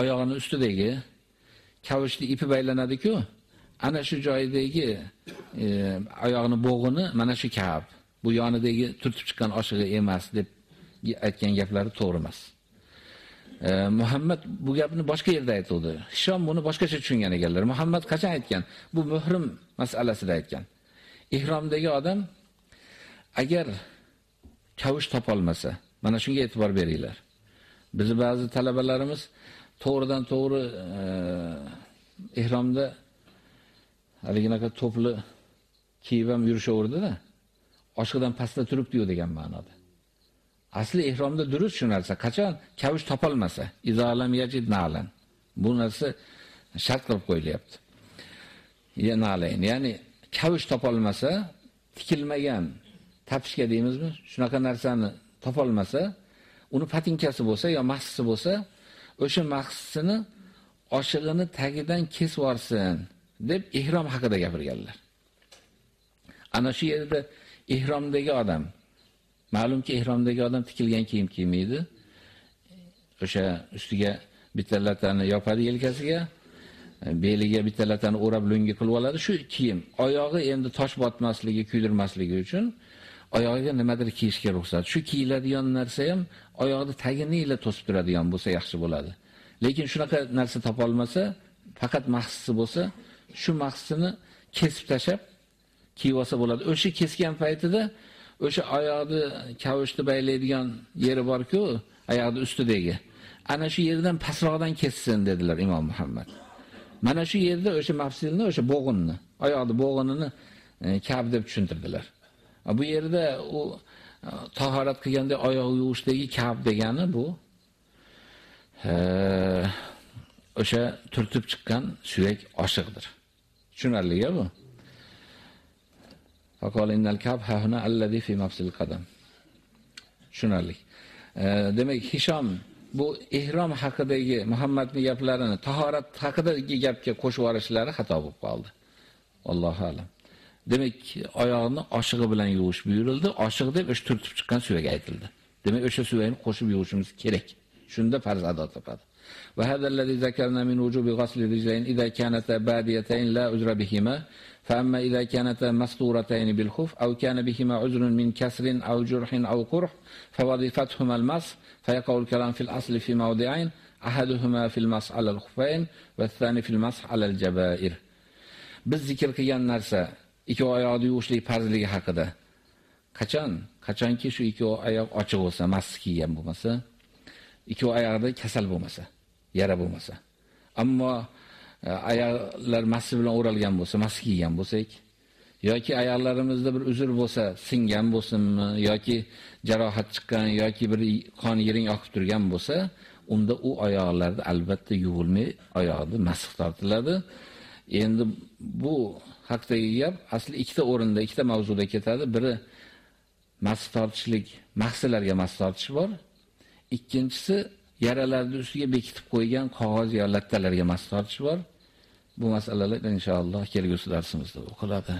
Oyog'ining ustidagi kavushni ipi baylanadi-ku, ana shu joydagi e, oyog'ini bo'g'ini mana shu kab. Bu yonidagi turtib chiqqan oshig'i emas deb aytgan gaplari to'g'ri emas. E, Muhammad bu gapni boshqa yerda aytuvdi. Hishom buni boshqacha tushungan ekanlar. Muhammad qachon aytgan? Bu muhrim masalasida aytgan. Ihromdagi odam agar kavush topolmasa, mana shunga e'tibor beringlar. Bizi ba'zi talabalarimiz to'g'ridan to'g'ri e, ihromda haliginaqa to'pli kiyib ham yurishaverdi-da. Oshiqdan pastda turibdi-yu degan ma'noda. Asli ihromda durust shu narsa. Qachon kavush topolmasa, izolam yajid nalan. Bu narsa shart qilib qo'yilyapti. Ya nalayn, ya'ni kavush topolmasa, tikilmagan tapishga deymizmi? Shunaqa narsani topolmasa, uni patinkasi bo'lsa yo mahsisi bo'lsa, o'sha mahsisini oshig'ini tagidan kesib yuborsin deb ihrom haqida gapirganlar. Ana shu yerda ihromdagi odam Ma'lumki ihromdagi odam tikilgan kiyim kiymaydi. O'sha ustiga bitta latani yopadi yelkasiga, beliga bitta latani o'rab lungi qilib oladi. Shu kiyim oyog'i endi tosh botmasligi, kuydirmasligi uchun oyog'iga nimadir kiyishga ruxsat. Shu kiyiladigan narsa ham oyoqni tagini ila to'sib turadigan bo'lsa yaxshi bo'ladi. Lekin shunaqa narsa topolmasa, faqat mahsisi bo'lsa, shu mahsisini kesib tashab kiyib olsa bo'ladi. O'sha kesgan paytida o'sha oyoqni kavushni baylaydigan yeri bor-ku, oyoqni ustidagi. Ana shu yerdan pastroqdan kessin dedilar Imom Muhammad. Mana shu yerda o'sha mafsilni, o'sha bo'g'inni, oyoqni bo'g'inini e, kab deb tushuntirdilar. Bu yerda u e, tahorat qilganda oyoq yuvishdagi kab degani bu e, o'sha turtib chiqqan suyak oshiqdir. Tushunarli bu. Faqal innal kabha huna allazi fi mafsil qadam. Tushunarli. Demak, Hisham bu ihrom haqidagi Muhammadning gaplarini tahorat haqidagi gapga qo'shib yuborishlari xato bo'lib qoldi. Allohu alam. Demak, oyoqni oshig'i bilan yuvish buyurildi. Oshiq deb o'sha turtib chiqqan suvaga aytildi. Demak, o'sha suvayni qo'shib yuvishimiz kerak. Shunda farz ado topadi. Va hada allazi zakarna min wujubi ghasl rijlayn idza kanata badiyatayn la uzra bihima فأما إذا كانتا مستورتين بالخف أو كان بهما عذر من كسر أو جرح أو قرح فوظيفتهما المس فيقع الكلام في الأصل في موضعين أحدهما في المس على الخفين والثاني في المس على الجبائر biz zikr qilgan narsa ikki oyoqni yuvishlik farzligi haqida qachon qachonki shu ikki oyoq ochiq bo'lsa mas kiygan bo'lmasa ikki oyoqda kasal bo'lmasa Yara bo'lmasa ammo e, ayollar massi bilan o'ralgan bo'lsa, mas kiygan bo'lsak, yoki ayollarimizda bir uzr bo'lsa, singan bo'lsinmi, yoki jarohat chiqqan yoki bir qon yiring oqib turgan bo'lsa, unda u oyoqlarda albatta yuvilmay oyoqni masx tortiladi. Endi bu haqdagi gap asli ikkita o'rinda, ikkita mavzuda ketadi. Biri masx tortishlik, mahsullarga masx tortish bor. Ikkinchisi yaralarni ustiga bekitib qo'ygan qog'oz yo lattalarga tortish bor. bu masalalar inshaalloh kelgusi darsimizda o'qiladi.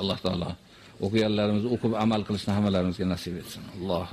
Alloh taolo o'qiganlarimizni o'qib amal qilishni hammalarimizga nasib etsin. Alloh